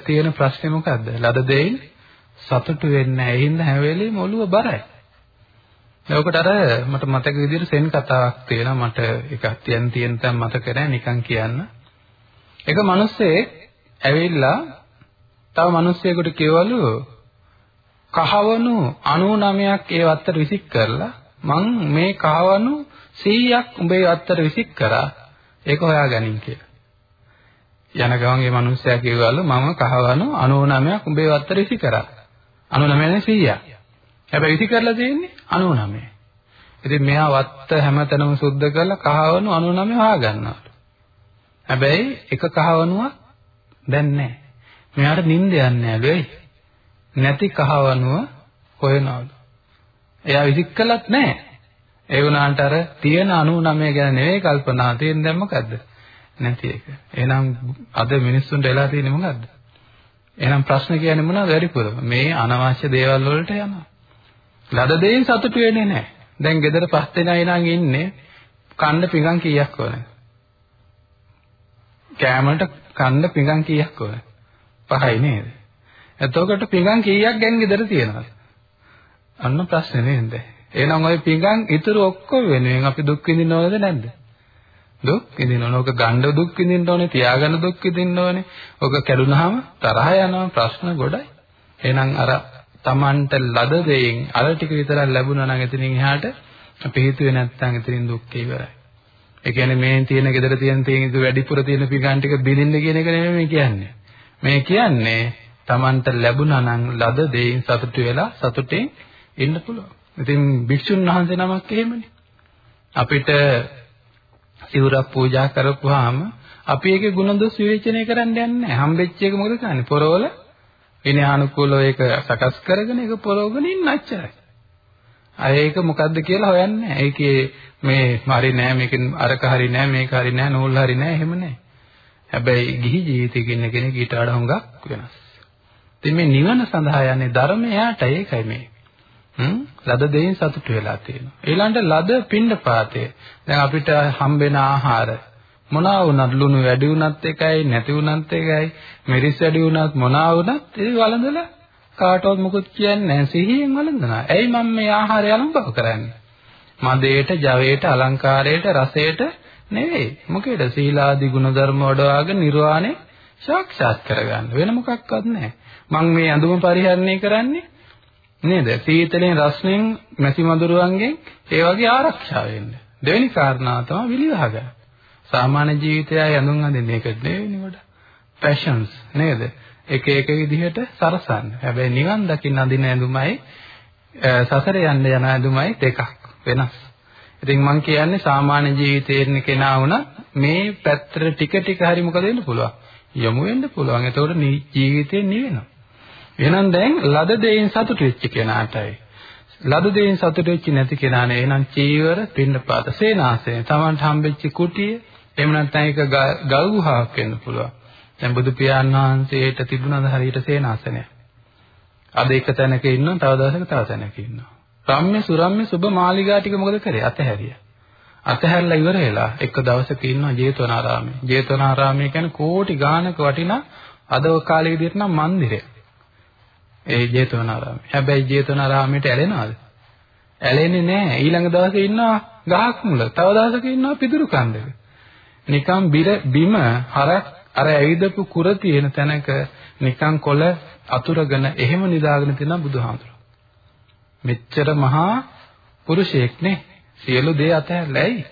තියෙන ප්‍රශ්නේ මොකද්ද? ලද දෙයින් සතුටු වෙන්නේ නැහැ. ඒ හින්දා හැම වෙලෙම ඔළුව බරයි. ඒකට අර මට මතක විදිහට සෙන් කතාවක් තියෙනවා මට එකක් තියන් තියෙන තැන් මතක නැහැ නිකන් කියන්න. එක මිනිස්සෙක් ඇවිල්ලා තව මිනිස්සෙකුට කියවලු කහවණු 99ක් ඒ වත්තට විසික් කරලා මං මේ කහවණු 100ක් උඹේ වත්තට විසික් කරා ඒක හොයාගනින් කියලා. යන ගමන් මේ මිනිස්සයා කියවලු මම කහවණු 99ක් උඹේ වත්තට විසික් කරා. 99 නේ 100ක්. හැබැයි ඉති කරලා තියෙන්නේ 99. ඉතින් මෙයා වත්ත හැමතැනම සුද්ධ කරලා කහවණු 99 හොයා ගන්නවා. හැබැයි එක කහවණුවක් දැන් නැහැ. මෙයාට නිින්ද යන්නේ නැලුයි. නැති කහවණුව හොයනවලු. එයා විසික් කළත් නැහැ. ඒ වුණාන්ට අර තියෙන 99 ගැන නෙවෙයි කල්පනා තියෙන දැන් මොකද්ද? නැති එක. එහෙනම් අද මිනිස්සුන්ට වෙලා තියෙන්නේ මොකද්ද? එහෙනම් ප්‍රශ්න කියන්නේ මොනවද වැඩිපුරම? මේ අනවශ්‍ය දේවල් වලට යනවා. ලද දෙයින් සතුටු වෙන්නේ නැහැ. දැන් ගෙදර පස් දෙනයි නම් ඉන්නේ කන්න පිඟන් කීයක් ඕනේ? කෑමට කන්න පිඟන් කීයක් ඕනේ? පහයි නේද? එතකොට පිඟන් කීයක් ගැන් ගෙදර තියෙනවද? අන්න ප්‍රශ්නේ නේද? එහෙනම් ওই පිඟන් ඉතුරු ඔක්කොම වෙනුවෙන් අපි දුක් විඳින්න ඕනද නැද්ද? දුක් විඳින්න ඕන. ඔක ගන්න දුක් විඳින්න ඕනේ, තියාගන්න දුක් විඳින්න ඕනේ. ඔක කැඩුනහම තරහ යනවා ප්‍රශ්න ගොඩයි. එහෙනම් අර Tamanට ලද දෙයින් අර ටික විතරක් ලැබුණා නම් එතනින් එහාට අපි හිතුවේ නැත්නම් එතනින් දුක් ඉවරයි. ඒ කියන්නේ මේ තියෙන gedara තියෙන තියෙන ඉතු වැඩිපුර තියෙන පිගන් ටික බිලින්න කියන එක නෙමෙයි මේ කියන්නේ. මේ කියන්නේ Tamanට ලැබුණා නම් ලද දෙයින් සතුටු වෙලා සතුටින් ඉන්න පුළුවන්. ඉතින් භික්ෂුන් වහන්සේ නමක් එහෙමනේ. අපිට සිවුරක් පූජා කරපුවාම අපි ඒකේ ಗುಣදොස් විවේචනය කරන්න යන්නේ නැහැ. හම්බෙච්ච එක මොකද කරන්නේ? පොරවල විනයානුකූලව ඒක සකස් කරගෙන ඒක පොරවගෙන ඉන්න අච්චරයි. අය ඒක මොකද්ද කියලා හොයන්නේ ඒකේ මේ හරි නෑ මේකෙන් අරක හරි නෑ මේක හරි නෑ නූල් හරි නෑ එහෙම නෑ. හැබැයි ගිහි ජීවිතයක ඉන්න කෙනෙක් ඊට වඩා හුඟක් වෙනස්. ඉතින් මේ නිවන සඳහා යන්නේ ධර්මයට ඒකයි මේ. හ්ම් ලද දෙයින් සතුටු වෙලා තියෙනවා. ඊළඟට ලද පිණ්ඩපාතය. දැන් අපිට හම්බෙන ආහාර මොනවා වුණත් ලුණු වැඩි වුණත් එකයි නැති වුණත් එකයි මිරිස් වැඩි වුණත් මොනවා වුණත් ඒ වළඳලා කාටවත් මොකුත් කියන්නේ නැහැ සිහියෙන් වළඳනවා. ඇයි මම මේ ආහාරය අනුභව කරන්නේ? මදේට, ජවයට, අලංකාරයට, රසයට නෙවෙයි. මොකේද? සීලාදී ගුණධර්ම වඩවාගෙන නිර්වාණය සාක්ෂාත් කරගන්න. වෙන මොකක්වත් නැහැ. මම මේ ඇඳුම පරිහරණය කරන්නේ නේද? සීතලෙන් රස්නෙන් මැසි මදුරුවන්ගෙන් ඒ වගේ ආරක්ෂා වෙන්න. දෙවෙනි කාරණාව තමයි විලිවහ ගන්න. සාමාන්‍ය ජීවිතයයි ඇඳුම් අඳින්නේ ඒක නෙවෙයි කොට. පැෂන්ස් නේද? එක එක විදිහට සරසන්න. හැබැයි නිවන් දකින්න අඳින ඇඳුමයි සසරේ යන්න යන ඇඳුමයි දෙකක් වෙනස්. ඉතින් මම කියන්නේ සාමාන්‍ය ජීවිතයේ ඉන්න කෙනා වුණත් මේ පැත්තට ටික ටික හරි මොකද වෙන්න පුළුවන්? යොමු වෙන්න පුළුවන්. එතකොට ජීවිතේ නිවෙනවා. එහෙනම් දැන් ලද දෙයින් සතුටු වෙච්ච කෙනාටයි ලද දෙයින් සතුටු වෙච්ච නැති කෙනානේ එහෙනම් චීවර පින්නපාත සේනාසය තමන්ට හම්බෙච්ච කුටිය එහෙම නැත්නම් ඒක ගල් ගුහාවක් වෙන්න පුළුවන්. දැන් බුදු පියාණන් වහන්සේට තිබුණාද හරියට සේනාසනය. අද එක තැනක ඉන්නවා තව දවසක තව තැනක ඉන්නවා. රම්ම්‍ය සුරම්ම්‍ය සුබ මාලිගා ටික මොකද කරේ? අතහැරියා. අතහැරලා ඉවර වෙලා එක දවසක ඉන්නවා ජේතවනාරාමේ. ජේතවනාරාමේ කියන්නේ කෝටි ගාණක වටිනා අද කාලේ විදිහට නම් මන්දිරය. ඒ ජේතවනාරාමේ. හැබැයි ජේතවනාරාමේට ඇලෙනවද? ඇලෙන්නේ නැහැ. ඊළඟ දවසේ ඉන්නවා ගහක් මුල. තව දවසක ඉන්නවා පිදුරු කන්දක. නිකම් බිම හරක් අර ඇවිදපු කුර තියෙන තැනක නිකම් කොළ අතුරගෙන එහෙම නිදාගෙන තියෙන බුදුහාමුදුරුවෝ. මෙච්චර මහා පුරුෂයෙක් නේ. සියලු දේ අතහැරලායි.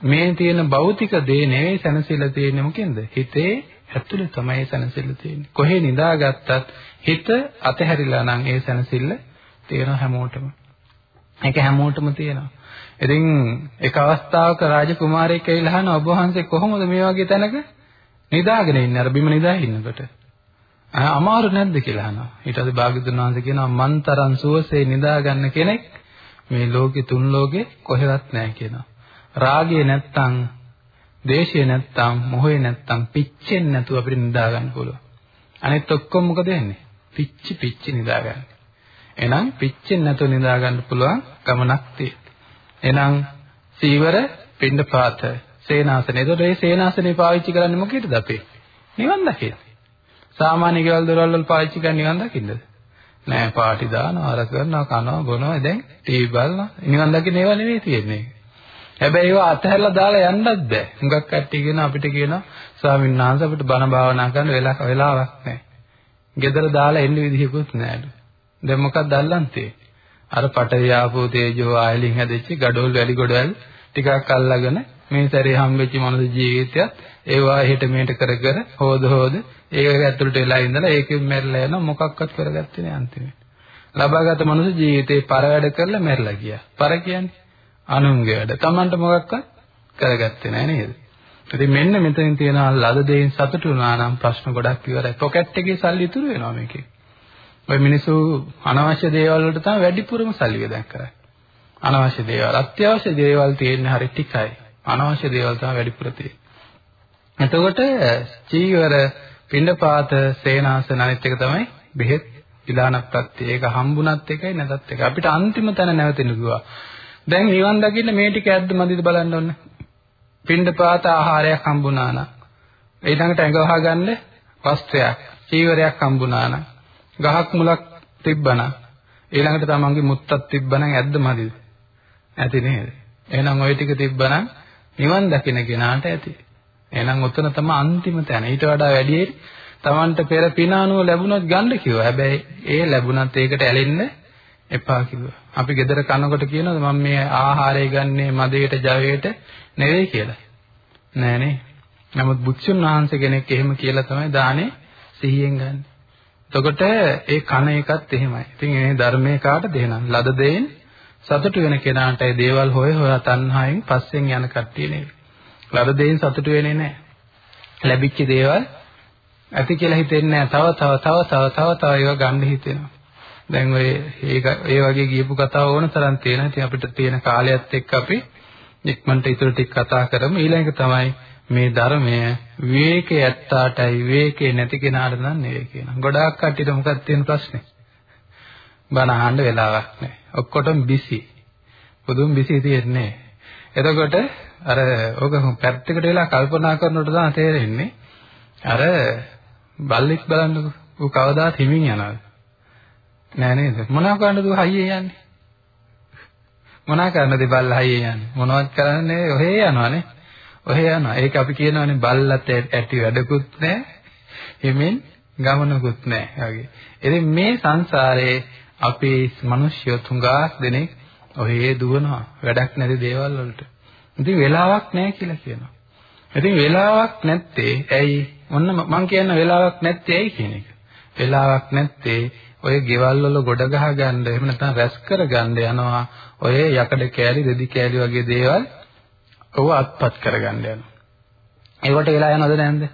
මේ තියෙන භෞතික දේ නෙවෙයි සැනසෙලා තියෙන්නේ මොකෙන්ද? හිතේ ඇතුලේ තමයි සැනසෙල්ල තියෙන්නේ. කොහේ නිදාගත්තත් හිත අතහැරිලා නම් ඒ සැනසෙල්ල තියෙන හැමෝටම. ඒක හැමෝටම තියෙනවා. ඉතින් එක අවස්ථාවක රාජකුමාරයෙක් ඇවිල්ලා අහනවා ඔබ වහන්සේ කොහොමද මේ වගේ තැනක නිදාගෙන ඉන්නේ? අර බිම නිදා ඉන්නකොට. අමාරු නැද්ද? කියලා අහනවා. ඊට පස්සේ භාග්‍යතුන් වහන්සේ කියනවා මන්තරන් සුවසේ නිදා ගන්න කෙනෙක් මේ ලෝකේ තුන් ලෝකේ කොහෙවත් නැහැ කියනවා. රාගය නැත්තම් දේශය නැත්තම් මොහේ නැත්තම් පිච්චෙන්නේ නැතුව අපිට නිදා ගන්න පුළුවන්. අනිත් ඔක්කොම මොකද වෙන්නේ? පිච්චි පිච්චි නිදා ගන්න එහෙනම් පිච්චෙන්නේ නැතුව නිදා ගන්න පුළුවන් ගමනක් තියෙනවා එහෙනම් සීවර පින්ඩපාත සේනාසන. එතකොට මේ සේනාසනේ පාවිච්චි කරන්නේ මොකේද අපි? නිවන් දකින්න. සාමාන්‍ය ගෙවල් දොරවල් වල පාවිච්චි කරන්නේ නිවන් දකින්නද? නෑ පාටි දානවා, අර කරනවා, කනවා, බොනවා. දැන් ටීවී බලනවා. නිවන් දකින්න ඒවා නෙවෙයි තියෙන්නේ. හැබැයි ඒවා අතහැරලා දාලා යන්නත් බෑ. හුඟක් කට්ටිය කියන අපිට කියනවා ස්වාමීන් වහන්සේ අපිට බණ භාවනා කරන්න වෙලා වෙලාවක් නැහැ. ගෙදර දාලා එන්න විදිහකුත් නැහැ. දැන් මොකක්ද අල්ලන්නේ? අර පඨවි ආපෝ තේජෝ ආයලින් හැදෙච්ච gadol වැලි ගොඩවල් ටිකක් අල්ලගෙන මේ සැරේ හම්බෙච්ච මනුස්ස ජීවිතයත් ඒවා එහෙට මෙහෙට කර කර හොද හොද ඒක ඇතුළට වෙලා ඉඳලා ඒකෙන් මැරිලා යනවා මොකක්වත් කරගත්තේ නෑ අන්තිමට. ලබාගත් මනුස්ස ජීවිතේ පර වැඩ කරලා මැරිලා ගියා. පර කියන්නේ අනුන්ගේ වැඩ. Tamanට මොකක්වත් කරගත්තේ නෑ නේද? ඉතින් මෙන්න මෙතනින් තියෙන ලද දෙයින් සතුටු වුණා නම් ප්‍රශ්න ගොඩක් ඉවරයි. පොකට් එකේ සල්ලි ඉතුරු වෙනවා මේකේ. ඔය මිනිස්සු අනවශ්‍ය දේවල් වලට තමයි වැඩිපුරම සල්ලි වියදම් කරන්නේ. අනවශ්‍ය දේවල් අත්‍යවශ්‍ය දේවල් තියෙන්නේ හරි ටිකයි. අනවශ්‍ය දේවල් තමයි වැඩිපුර තියෙන්නේ. එතකොට චීවර, පින්ඩපාත, සේනාසන අනිත් එක තමයි බෙහෙත්, ඉලානප්‍රත්‍ය. ඒක හම්බුණත් එකයි නැතත් එකයි. අපිට අන්තිම තැන නැවතෙන්න කිව්වා. දැන් නිවන් දකින්න මේ ටික ඇද්ද මදිද බලන්න ඕනේ. පින්ඩපාත ආහාරයක් හම්බුණා නම් ඊළඟට ඇඟ වහගන්න වස්ත්‍රයක්, චීවරයක් හම්බුණා නම් ගහක් මුලක් තිබ්බනම් ඊළඟට තමන්ගේ මුත්තක් තිබ්බනම් ඇද්ද මදිද? ඇති නේද? එහෙනම් ওই ටික තිබ්බනම් නිවන් දකින්න කෙනාට ඇති. එහෙනම් උතන තමයි අන්තිම තැන. ඊට වඩා වැඩි තමන්ට පෙර පිනානුව ලැබුණොත් ගන්න කිව්වා. හැබැයි ඒ ලැබුණත් ඒකට ඇලෙන්න එපා කිව්වා. අපි ගෙදර කනකොට කියනවාද මම මේ ආහාරය ගන්නේ මදේට ජවයට නෙවෙයි කියලා. නෑනේ. නමුත් බුදුන් වහන්සේ කෙනෙක් එහෙම කියලා තමයි දානේ සිහියෙන් ගන්න. එතකොට ඒ කන එකත් එහෙමයි. ඉතින් මේ ධර්මයේ කාට දෙනනම් ලද දෙයින් සතුටු වෙන කෙනාට ඒ දේවල් හොය හොයා තණ්හාවෙන් පස්සෙන් යන කට්ටිය නෙවෙයි. ලද දෙයින් සතුටු වෙන්නේ නැහැ. ලැබිච්ච දේවල් ඇති කියලා හිතෙන්නේ නැහැ. තව තව තව තව තව තව ඒවා ගන්න හිතෙනවා. දැන් ඔය ඒක ඒ වගේ ගියපු කතාව ඕන තරම් තියෙනවා. ඉතින් අපිට තියෙන කාලයත් එක්ක අපි ඉක්මනට ඊටු ටික කතා කරමු. ඊළඟ තමයි මේ ධර්මය විවේකයේ ඇත්තාටයි විවේකේ නැති කෙනාට නම් නෙවෙයි කියනවා. ගොඩාක් කට්ටියට මොකක්ද තියෙන ප්‍රශ්නේ? බණ අහන්න වෙලාවක් නැහැ. ඔක්කොටම බිසි. පුදුම බිසි තියෙන්නේ. එතකොට අර ඕක පැත්තකට වෙලා කල්පනා කරනකොට තමයි තේරෙන්නේ අර බල්ලෙක් බලන්නකො ඌ කවදාත් හිමින් යනවාද නෑ නේද මොනවා කරන්නද ඌ හයියෙන් යන්නේ මොනවා කරන්නද බල්ලා හයියෙන් යන්නේ මොනවත් කරන්නේ ඔහේ යනවානේ ඔහේ යනවා ඒක අපි කියනවානේ බල්ලත් ඇටි වැඩකුත් නෑ හිමින් ගමනකුත් නෑ වගේ ඉතින් මේ සංසාරේ අපේ මිනිස්සු තුඟා දෙනෙක් ඔහේ දුවනවා වැඩක් නැති දේවල් වලට ඉතින් වෙලාවක් නැහැ කියලා කියනවා. ඉතින් වෙලාවක් නැත්තේ ඇයි? ඔන්න මම කියන වෙලාවක් නැත්තේ ඇයි කියන එක. වෙලාවක් නැත්තේ ඔය ගෙවල් වල ගොඩ ගහ ගන්න එහෙම නැත්නම් රැස් කර ගන්න යනවා. ඔය යකඩ කෑලි, රෙදි කෑලි වගේ දේවල් ඔව අත්පත් කර ගන්න යනවා. ඒවට වෙලා යනවද නැන්ද?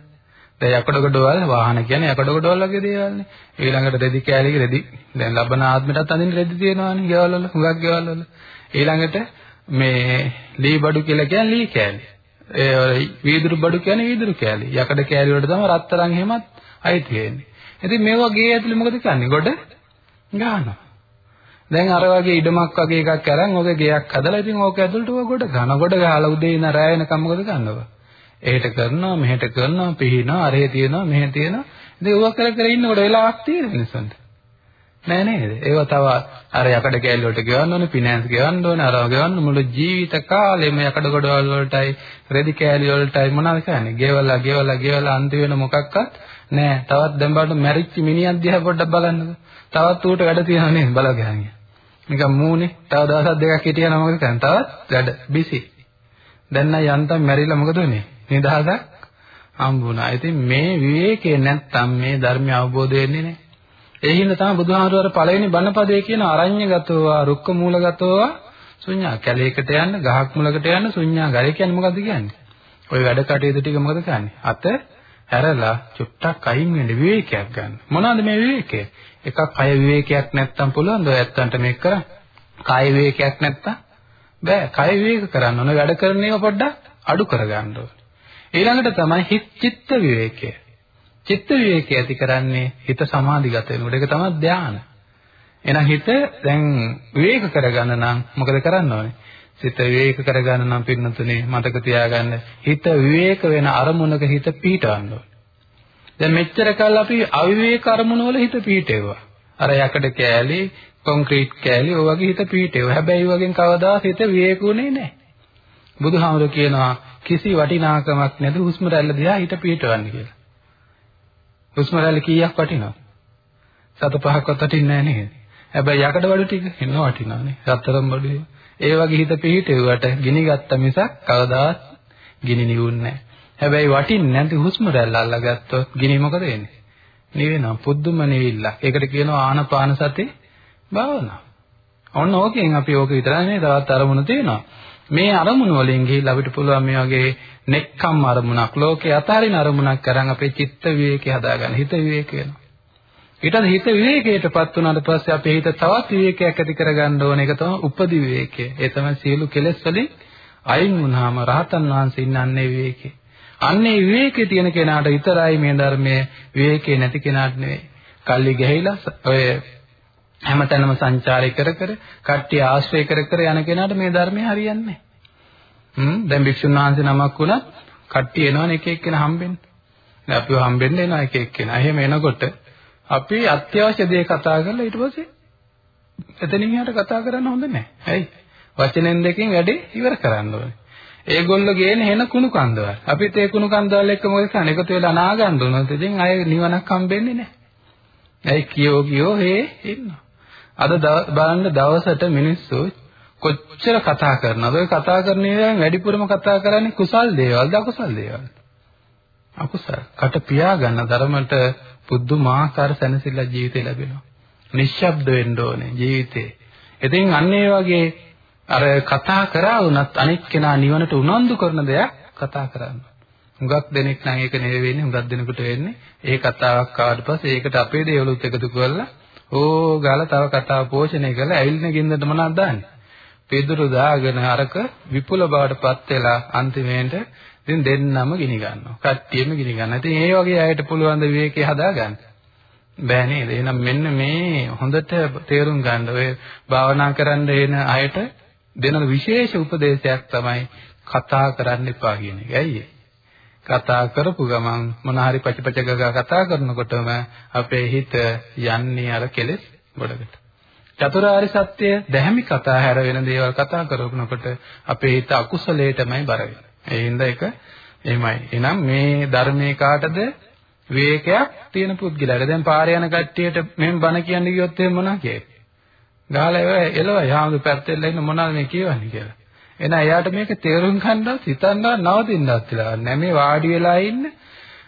දැන් යකඩ ගොඩවල් වාහන කියන්නේ යකඩ ගොඩවල් වගේ දේවල්නේ. ඊළඟට රෙදි කෑලි රෙදි දැන් ලබන ආත්මයටත් අඳින්න රෙදි තියෙනවානේ ගෙවල් වල, හුඟක් ගෙවල් වල. ඊළඟට මේ ලී බඩු කියලා කියන්නේ ලී කෑලි. ඒ වීදුරු බඩු කියන්නේ වීදුරු කෑලි. යකඩ කෑලි වලට තමයි රත්තරන් එහෙමත් අයිති වෙන්නේ. ඉතින් මේ වගේ ඇතුලේ මොකද කරන්නේ? ගොඩ ගන්නවා. දැන් අර වගේ ඉඩමක් වගේ එකක් අරන් ඔගේ ගෙයක් හදලා ඉතින් ඕක ඇතුළට ඔය ගොඩ ගන ගොඩ ගහලා උදේ ඉඳන් රැය වෙනකම් මොකද කරන්නව? එහෙට කරනවා මෙහෙට කරනවා පිහිනවා අරේ තියනවා මෙහෙ තියනවා. ඉතින් ඕවා කර කර ඉන්නකොට වෙලාවක් තියෙන මිනිස්සුන්ට. නෑ නේද? ඒව තව අර යකඩ කෑල්ල වලට ගෙවන්න ඕනේ, ෆිනෑන්ස් ගෙවන්න ඕනේ, අරව ගෙවන්න මුළු ජීවිත කාලෙම යකඩ ගොඩවල් වලටයි, රෙදි කෑලි වලටයි මොනවද කරන්නේ? ගෙවලා ගෙවලා ගෙවලා අන්තිම වෙන මොකක්වත් නෑ. තවත් දැන් බලන්න මැරිච්ච මිනිහක් දිහා පොඩ්ඩක් බලන්නකෝ. තවත් ඌට වැඩ තියෙනවා නේද? බලගහන්න. නිකන් මූනේ තව දවස් දෙකක් හිටියනම් මොකද කරන්නේ? තවත් වැඩ බිසි. දැන් නම් යන්තම් මැරිලා මොකද උනේ? නිදහසක් හම්බුණා. ඉතින් මේ විවේකේ නැත්තම් මේ ධර්මය අවබෝධ වෙන්නේ නැහැ. ඒ හින්දා තමයි බුදුහාමුදුරුවෝ පළවෙනි බණපදයේ කියන අරඤ්‍යගතෝවා රුක්ක මූලගතෝවා ශුඤ්ඤා කැලේකට යන්න ගහක් මුලකට යන්න ශුඤ්ඤා ගරේ කියන්නේ මොකද්ද කියන්නේ? ওই වැඩ කටයුතු ටික මොකද කරන්නේ? අත හැරලා චුට්ටක් අයින් වෙන්න විවේකයක් ගන්න. මොනවද මේ විවේකය? එකක් කය විවේකයක් නැත්තම් පුළුවන්ද ඔය ඇත්තන්ට මේක කරන්න? කාය විවේකයක් නැත්තම් බෑ. කය විවේක කරන්න ඕන වැඩ කරන ඒවා පොඩ්ඩක් අඩු කරගන්න ඕන. ඊළඟට තමයි හිත චිත්ත විවේකය. චිත්ත විවේකය ඇති කරන්නේ හිත සමාධිගත වෙනකොට. ඒක තමයි ධානය. එහෙනම් හිත දැන් විවේක කරගන්න නම් මොකද කරන්න ඕනේ? සිත විවේක කරගන්න නම් පින්නතුනේ මතක තියාගන්න හිත විවේක වෙන අරමුණක හිත පීඩවන්න ඕනේ. දැන් මෙච්චර කල් අපි අවිවේක අරමුණ වල හිත පීඩේවා. අර යකඩ කෑලි, කොන්ක්‍රීට් කෑලි ඔය වගේ හිත පීඩේවා. හැබැයි ඒ වගේ කවදාවත් හිත විවේකුනේ නැහැ. බුදුහාමුදුරු කියනවා කිසි වටිනාකමක් නැති හුස්ම රැල්ල දිහා හිත පීඩවන්න කියලා. හුස්ම රැලි කීයක් වටිනවද? සත පහක්වත් වටින්නේ නැහැ නේද? හැබැයි යකඩ බඩු ටික එන්න වටිනවනේ. රත්තරන් බඩු ඒ වගේ හිත පිහිටෙව්වට ගිනි ගත්ත මිසක් කවදාවත් ගිනි නිවුන්නේ නැහැ. හැබැයි වටින්නේ නැති හුස්ම රැල්ල අල්ලගත්තොත් ගිනි මොකද වෙන්නේ? නිවෙනවා. පුදුම නිවිල්ලක්. ඒකට කියනවා ආනපාන සති භාවනාව. ඔන්න ඕකෙන් අපි ඕක විතරයි නේ තවත් අරමුණු තියෙනවා. මේ අරමුණු වලින් ගිහිල්ලා අපිට පුළුවන් මේ වගේ නෙක්ඛම් අරමුණක් ලෝකේ අතාරින අරමුණක් කරන් අපේ චිත්ත විවේකේ හදාගන්න හිත විවේක වෙනවා. ඊට හිත විවේකයටපත් වුණාට පස්සේ අපේ හිත තවත් විවේකයක් ඇති කරගන්න ඕන එක තමයි උපදි විවේකය. ඒ තමයි සියලු කෙලෙස් වලින් අයින් වුණාම රහතන් වහන්සේ ඉන්නන්නේ විවේකේ. අන්නේ විවේකේ තියෙන කෙනාට විතරයි මේ ධර්මයේ විවේකේ නැති කෙනාට නෙවෙයි. කල්ලි ගහිලා ඔය හැමතැනම සංචාරය කර කර කට්ටිය ආශ්‍රය කර කර යන කෙනාට මේ ධර්මය හරියන්නේ නැහැ. හ්ම් දැන් භික්ෂුන් වහන්සේ නමක් වුණත් කට්ටිය එනවනේ එක එක්කෙනා හම්බෙන්න. දැන් අපිව හම්බෙන්න එනවා එක එක්කෙනා. එහෙම එනකොට අපි අත්‍යවශ්‍ය දේ කතා කරලා ඊට පස්සේ එතනින් එහාට කතා කරන්න හොඳ නැහැ. ඇයි? වචනෙන් දෙකෙන් වැඩේ ඉවර කරන්න ඕනේ. ඒගොල්ලෝ ගේන හෙන කුණු කන්දවල්. අපිත් ඒ කුණු කන්දවල් එක්ක මොකද කරන්නේ? එකතු වෙලා නාගන්න උනොත් ඉතින් අය නිවනක් හම්බෙන්නේ නැහැ. ඇයි කියෝ කියෝ හේ ඉන්නවා. අද බලන්න දවසට මිනිස්සු කොච්චර කතා කරනවද? ඔය කතා කරන ඒවායින් වැඩිපුරම කතා කරන්නේ කුසල් දේවල්ද අකුසල් දේවල්ද? අකුසල්. කට පියා ගන්න ධර්මයට පුදුමාකාර සැනසෙල්ල ජීවිතේ ලැබෙනවා. නිශ්ශබ්ද වෙන්න ඕනේ ජීවිතේ. ඉතින් අන්න ඒ වගේ අර කතා කරා වුණත් අනික් කෙනා නිවනට උනන්දු කරන දෙයක් කතා කරන්න. හුඟක් දෙනෙක් නම් ඒක නෙවෙයි වෙන්නේ හුඟක් දෙනෙකුට වෙන්නේ. ඒ කතාවක් ආවට පස්සේ ඒකට අපේ දේවලුත් එකතු කරලා ඕ ගාලා තව කතාව පෝෂණය කරලා ඇවිල්න ගින්දරට මොනවද දාන්නේ? පිදුරු දාගෙන අරක විපුල බවට පත් වෙලා අන්තිමේට ඉතින් දෙන්නම ගිනි ගන්නවා. කට්ටියම ගිනි ගන්නවා. ඉතින් ඒ වගේ අයට පුළුවන් ද විවේකේ හදාගන්න? බෑ නේද? එහෙනම් මෙන්න මේ හොඳට තේරුම් ගන්න ඔය භාවනා කරන්න එන අයට දෙන විශේෂ උපදේශයක් තමයි කතා කරන්න එපා කියන එක. ඇයි කතා කරපු ගමන් මොන හරි පචපච ගගා කතා කරනකොටම අපේ හිත යන්නේ අර කෙලෙස් ගොඩකට. චතුරාර්ය සත්‍ය දැහැමි කතා හැර වෙන දේවල් කතා කරනකොට අපේ හිත අකුසලයටමයි බර වෙන්නේ. ඒ හින්දා ඒක එහෙමයි. එහෙනම් මේ ධර්මයේ කාටද විවේකයක් තියෙන පුද්ගලයාට. දැන් පාරේ යන කට්ටියට මෙහෙම බණ කියන්න ගියොත් එහෙම මොනවා කියයි? ගහලා ඒව එළව යාමු පැත්තෙල්ල ඉන්න මොනවද මේ කියවන්නේ කියලා. එහෙනම් එයාට මේක තේරුම් ගන්නවත් හිතන්නවත් නවතින්නවත් කියලා නෑ මේ වාඩි වෙලා ඉන්න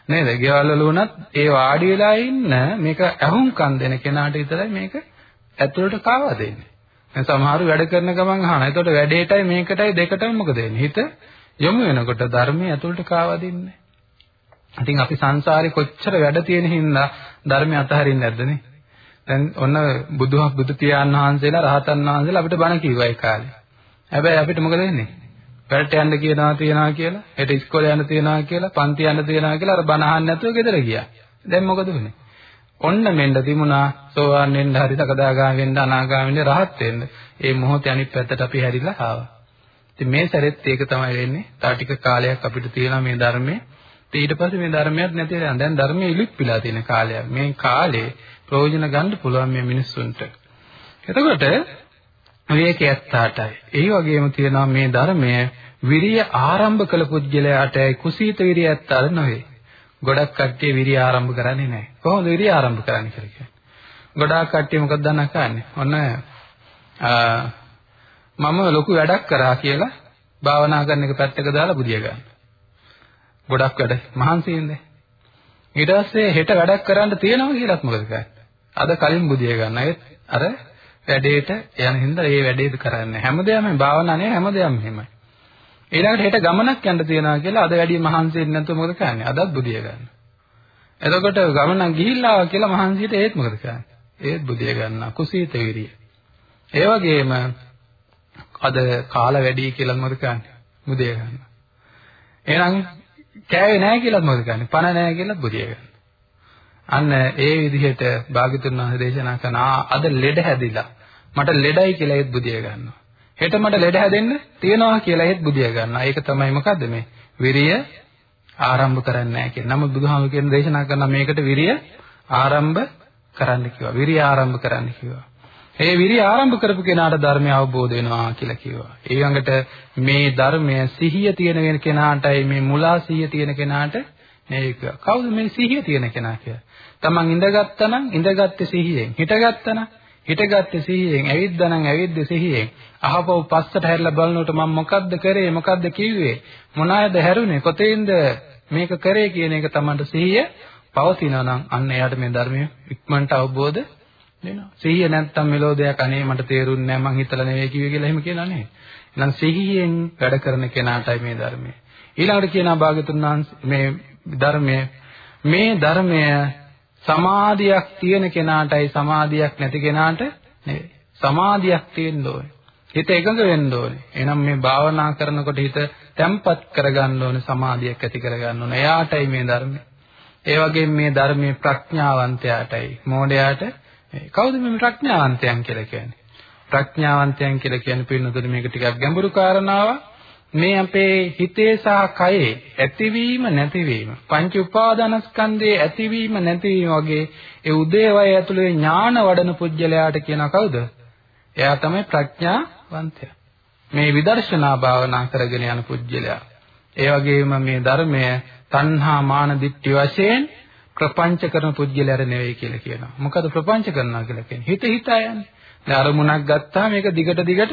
නේද? ගෙවල් වල වුණත් ඒ වාඩි වෙලා ඉන්න මේක අහුම්කම් දෙන කෙනාට විතරයි මේක ඇතුළට කාවා දෙන්නේ. දැන් සමහරව වැඩ කරන ගමන් අහන. එතකොට වැඩේටයි මේකටයි දෙකටම මොකද වෙන්නේ? හිත යොමු වෙනකොට ධර්මයේ ඇතුළට කාවා දෙන්නේ. ඉතින් අපි සංසාරේ කොච්චර වැඩ තියෙන හින්දා ධර්මය අතහරින්නේ නැද්ද නේ? දැන් ඔන්න බුදුහා බුදු පියාණන් වහන්සේලා රහතන් වහන්සේලා අපිට බණ කිව්වා ඒ කාලේ. හැබැයි අපිට මොකද වෙන්නේ? වැඩට යන්න කියනවා තියනවා කියලා, හෙට ඉස්කෝලේ යන්න තියනවා කියලා, පන්ති යන්න තියනවා කියලා අර බණ අහන්න නැතුව ගෙදර ගියා. දැන් මොකද වෙන්නේ? ඔන්න මෙන්න තිබුණා සෝවාන් වෙන්න හරි සකදාගාමී වෙන්න අනාගාමී වෙන්න රහත් වෙන්න. ඒ මොහොතේ අනිත් පැත්තට අපි හැරිලා ආවා. ඉතින් මේ සැරෙත් ඒක තමයි වෙන්නේ. තා ටික කාලයක් අපිට තියෙනවා මේ ධර්මයේ. ඊට පස්සේ මේ ධර්මයක් නැති වෙනවා. දැන් ධර්මයේ ඉලිප්පිලා තියෙන කාලයක්. මේ කාලේ ප්‍රයෝජන ගන්න පුළුවන් මේ මිනිස්සුන්ට. එතකොට විවේකයත්තාටයි. ඒ වගේම තියෙනවා මේ ධර්මය විරිය ආරම්භ කළ පුද්ගලයාටයි කුසීත විරියත්තාට නෙවෙයි. ගොඩක් කට්ටිය විරිය ආරම්භ කරන්නේ නැහැ. කොහොමද විරිය ආරම්භ කරන්නේ කියලා කියන්නේ? ගොඩාක් කට්ටිය මොකද දන්නව කරන්නේ? ඔන්න මම ලොකු වැඩක් කරා කියලා භාවනා කරන එක පැත්තක දාලා බුදිය ගන්න. ගොඩක් වැඩ මහන්සියෙන්ද? ඊට පස්සේ හෙට වැඩක් කරන්න තියෙනවා කියලාත් මොකද කරන්නේ? අද කලින් බුදිය ගන්න. ඒත් අර වැඩේට යන හින්දා ඒ වැඩේද කරන්නේ. හැමදේම භාවනා නේ හැමදේම එහෙමයි. ඊළඟට හෙට ගමනක් යන්න තියෙනවා කියලා අද වැඩි මහන්සියෙන් නැතුව මොකද කරන්නේ? අදත් බුදිය ගන්න. එතකොට ගමනක් ගිහිල්ලා කියලා මහන්සියට ඒත් මොකද කරන්නේ? ඒත් බුදිය ගන්න කුසීත විරිය. ඒ වගේම අද කාල වැඩි කියලා මොකද කරන්නේ? බුදිය ගන්න. එහෙනම් කෑවේ නැහැ කියලාත් මොකද කරන්නේ? පණ නැහැ කියලාත් බුදිය ගන්න. අන්න ඒ විදිහට භාග්‍යතුන් වහන්සේ දේශනා කරන අද ලෙඩ හැදිලා මට ලෙඩයි කියලා ඒත් බුදිය ගන්නවා. හෙට මට ලෙඩ හැදෙන්න තියනවා කියලා ඒත් බුදිය ගන්නවා. ඒක තමයි මොකද්ද මේ? විරිය ආරම්භ කරන්නේ නැහැ කියන. නමුත් බුදුහාමුදුරු කියන දේශනා කරන මේකට විරිය ආරම්භ කරන්න කිව්වා. විරිය ආරම්භ කරන්න කිව්වා. ඒ විරිය ආරම්භ කරපු කෙනාට ධර්මය අවබෝධ වෙනවා කියලා කිව්වා. ඊළඟට මේ ධර්මය සිහිය තියෙන වෙන කෙනාටයි මේ මුලා සිහිය තියෙන කෙනාට මේක. කවුද මේ සිහිය තියෙන කෙනා කියලා? තමන් ඉඳගත්තා නම් ඉඳගත්තේ සිහියෙන්. හිටගත්තා නම් හිටගත්තේ සිහියෙන්. ඇවිද්දා නම් ඇවිද්දේ සිහියෙන්. අහපව පස්සට හැරිලා බලනකොට මම මොකද්ද කරේ? මොකද්ද කිව්වේ? මොනවාද හැරුනේ? කොතෙන්ද මේක කරේ කියන එක තමන්ට සිහිය පවතිනවා නම් අන්න එයාට මේ ධර්මය ඉක්මනට අවබෝධ වෙනවා. සිහිය නැත්තම් මෙලෝදයක් අනේ මට තේරුන්නේ නැහැ මං හිතලා නෙවෙයි කිව්වේ කියලා එහෙම කියනවා නේ. එහෙනම් සිහියෙන් වැඩ කරන කෙනාටයි මේ ධර්මය. ඊළඟට කියනවා භාගතුන් වහන්සේ මේ ධර්මය මේ ධර්මය සමාධියක් තියෙන කෙනාටයි සමාධියක් නැති කෙනාට නෙවෙයි. සමාධියක් තියෙන්න ඕනේ. හිත එකඟ වෙන්න ඕනේ. එහෙනම් මේ භාවනා කරනකොට හිත තැම්පත් කරගන්න ඕනේ සමාධියක් ඇති කරගන්න ඕනේ. එයාටයි මේ ධර්මය. ඒ වගේම මේ ධර්මයේ ප්‍රඥාවන්තයාටයි මෝඩයාට කවුද මේ ප්‍රඥාවන්තයන් කියලා කියන්නේ? ප්‍රඥාවන්තයන් කියලා කියන්නේ පින්නතුනි මේක ටිකක් ගැඹුරු කාරණාවක්. මේ අපේ හිතේ සහ කයේ ඇතිවීම නැතිවීම පංච උපාදානස්කන්ධයේ ඇතිවීම නැතිවීම වගේ ඒ උදේවය ඇතුළේ ඥාන වඩන පුජ්‍යලයාට කියන කවුද? එයා තමයි ප්‍රඥාවන්තයා. මේ විදර්ශනා භාවනා කරගෙන යන පුජ්‍යලයා. ඒ වගේම මේ ධර්මය තණ්හා මාන දිට්ඨි වශයෙන් ප්‍රපංච කරන පුද්ගලයාට නෙවෙයි කියලා කියනවා. මොකද ප්‍රපංච කරනවා කියලා කියන්නේ? හිත හිතා යන්නේ. දැන් අරමුණක් ගත්තාම මේක දිගට දිගට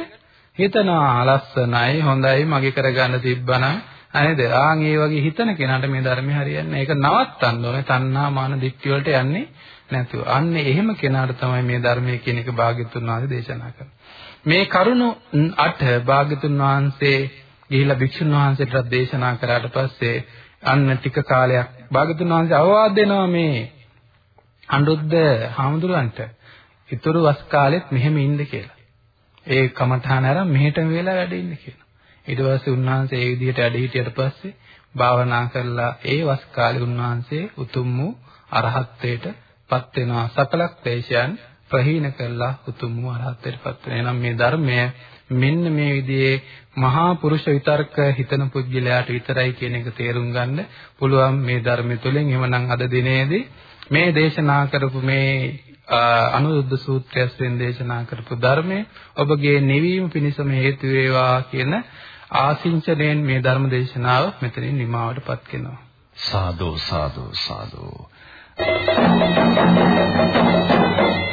හිතනවා ලස්සනයි, හොඳයි, මගේ කරගන්න තිබ්බනම් නේද? ආන් ඒ වගේ හිතන කෙනාට මේ ධර්මය හරියන්නේ ඒක නවත්තන්න ඕනේ. තණ්හා මාන දික්ටි වලට යන්නේ නැතුව. අන්න එහෙම කෙනාට තමයි මේ ධර්මයේ කියන එක භාග්‍යතුන් වහන්සේ දේශනා කරන්නේ. මේ කරුණු අට භාග්‍යතුන් වහන්සේ ගිහිලා භික්ෂුන් වහන්සේට දේශනා කරාට පස්සේ අන්න ටික කාලයක් භාගතුන් වහන්සේ අවවාද දෙනවා මේ අනුරුද්ධ හාමුදුරන්ට ඊතුරු වස් කාලෙත් මෙහෙම ඉන්න කියලා. ඒ කමඨාන අරන් මෙහෙටම වෙලා වැඩ ඉන්න කියලා. ඊට පස්සේ උන්වහන්සේ ඒ විදිහට වැඩ හිටියට පස්සේ භාවනා කරලා ඒ වස් කාලේ උන්වහන්සේ උතුම් වූ අරහත්ත්වයට පත් වෙනවා. සකල ක්ලේශයන් ප්‍රහීන කළා උතුම් වූ අරහත්ත්වයට පත් වෙනවා. එහෙනම් මේ ධර්මය මෙන්න මේ විදිහේ මහා පුරුෂ විතර්ක හිතන පුද්ගලයාට විතරයි කියන එක තේරුම් ගන්න පුළුවන් මේ ධර්මය තුළින්. එhmenan අද දිනේදී මේ දේශනා කරපු මේ අනුරුද්ධ සූත්‍රයෙන් දේශනා කරපු ධර්මය ඔබගේ නිවීම පිණිසම හේතු වේවා කියන ආසින්චනයෙන් මේ ධර්ම දේශනාව මෙතනින් නිමාවටපත් කරනවා. සාදු සාදු සාදු. Thank you.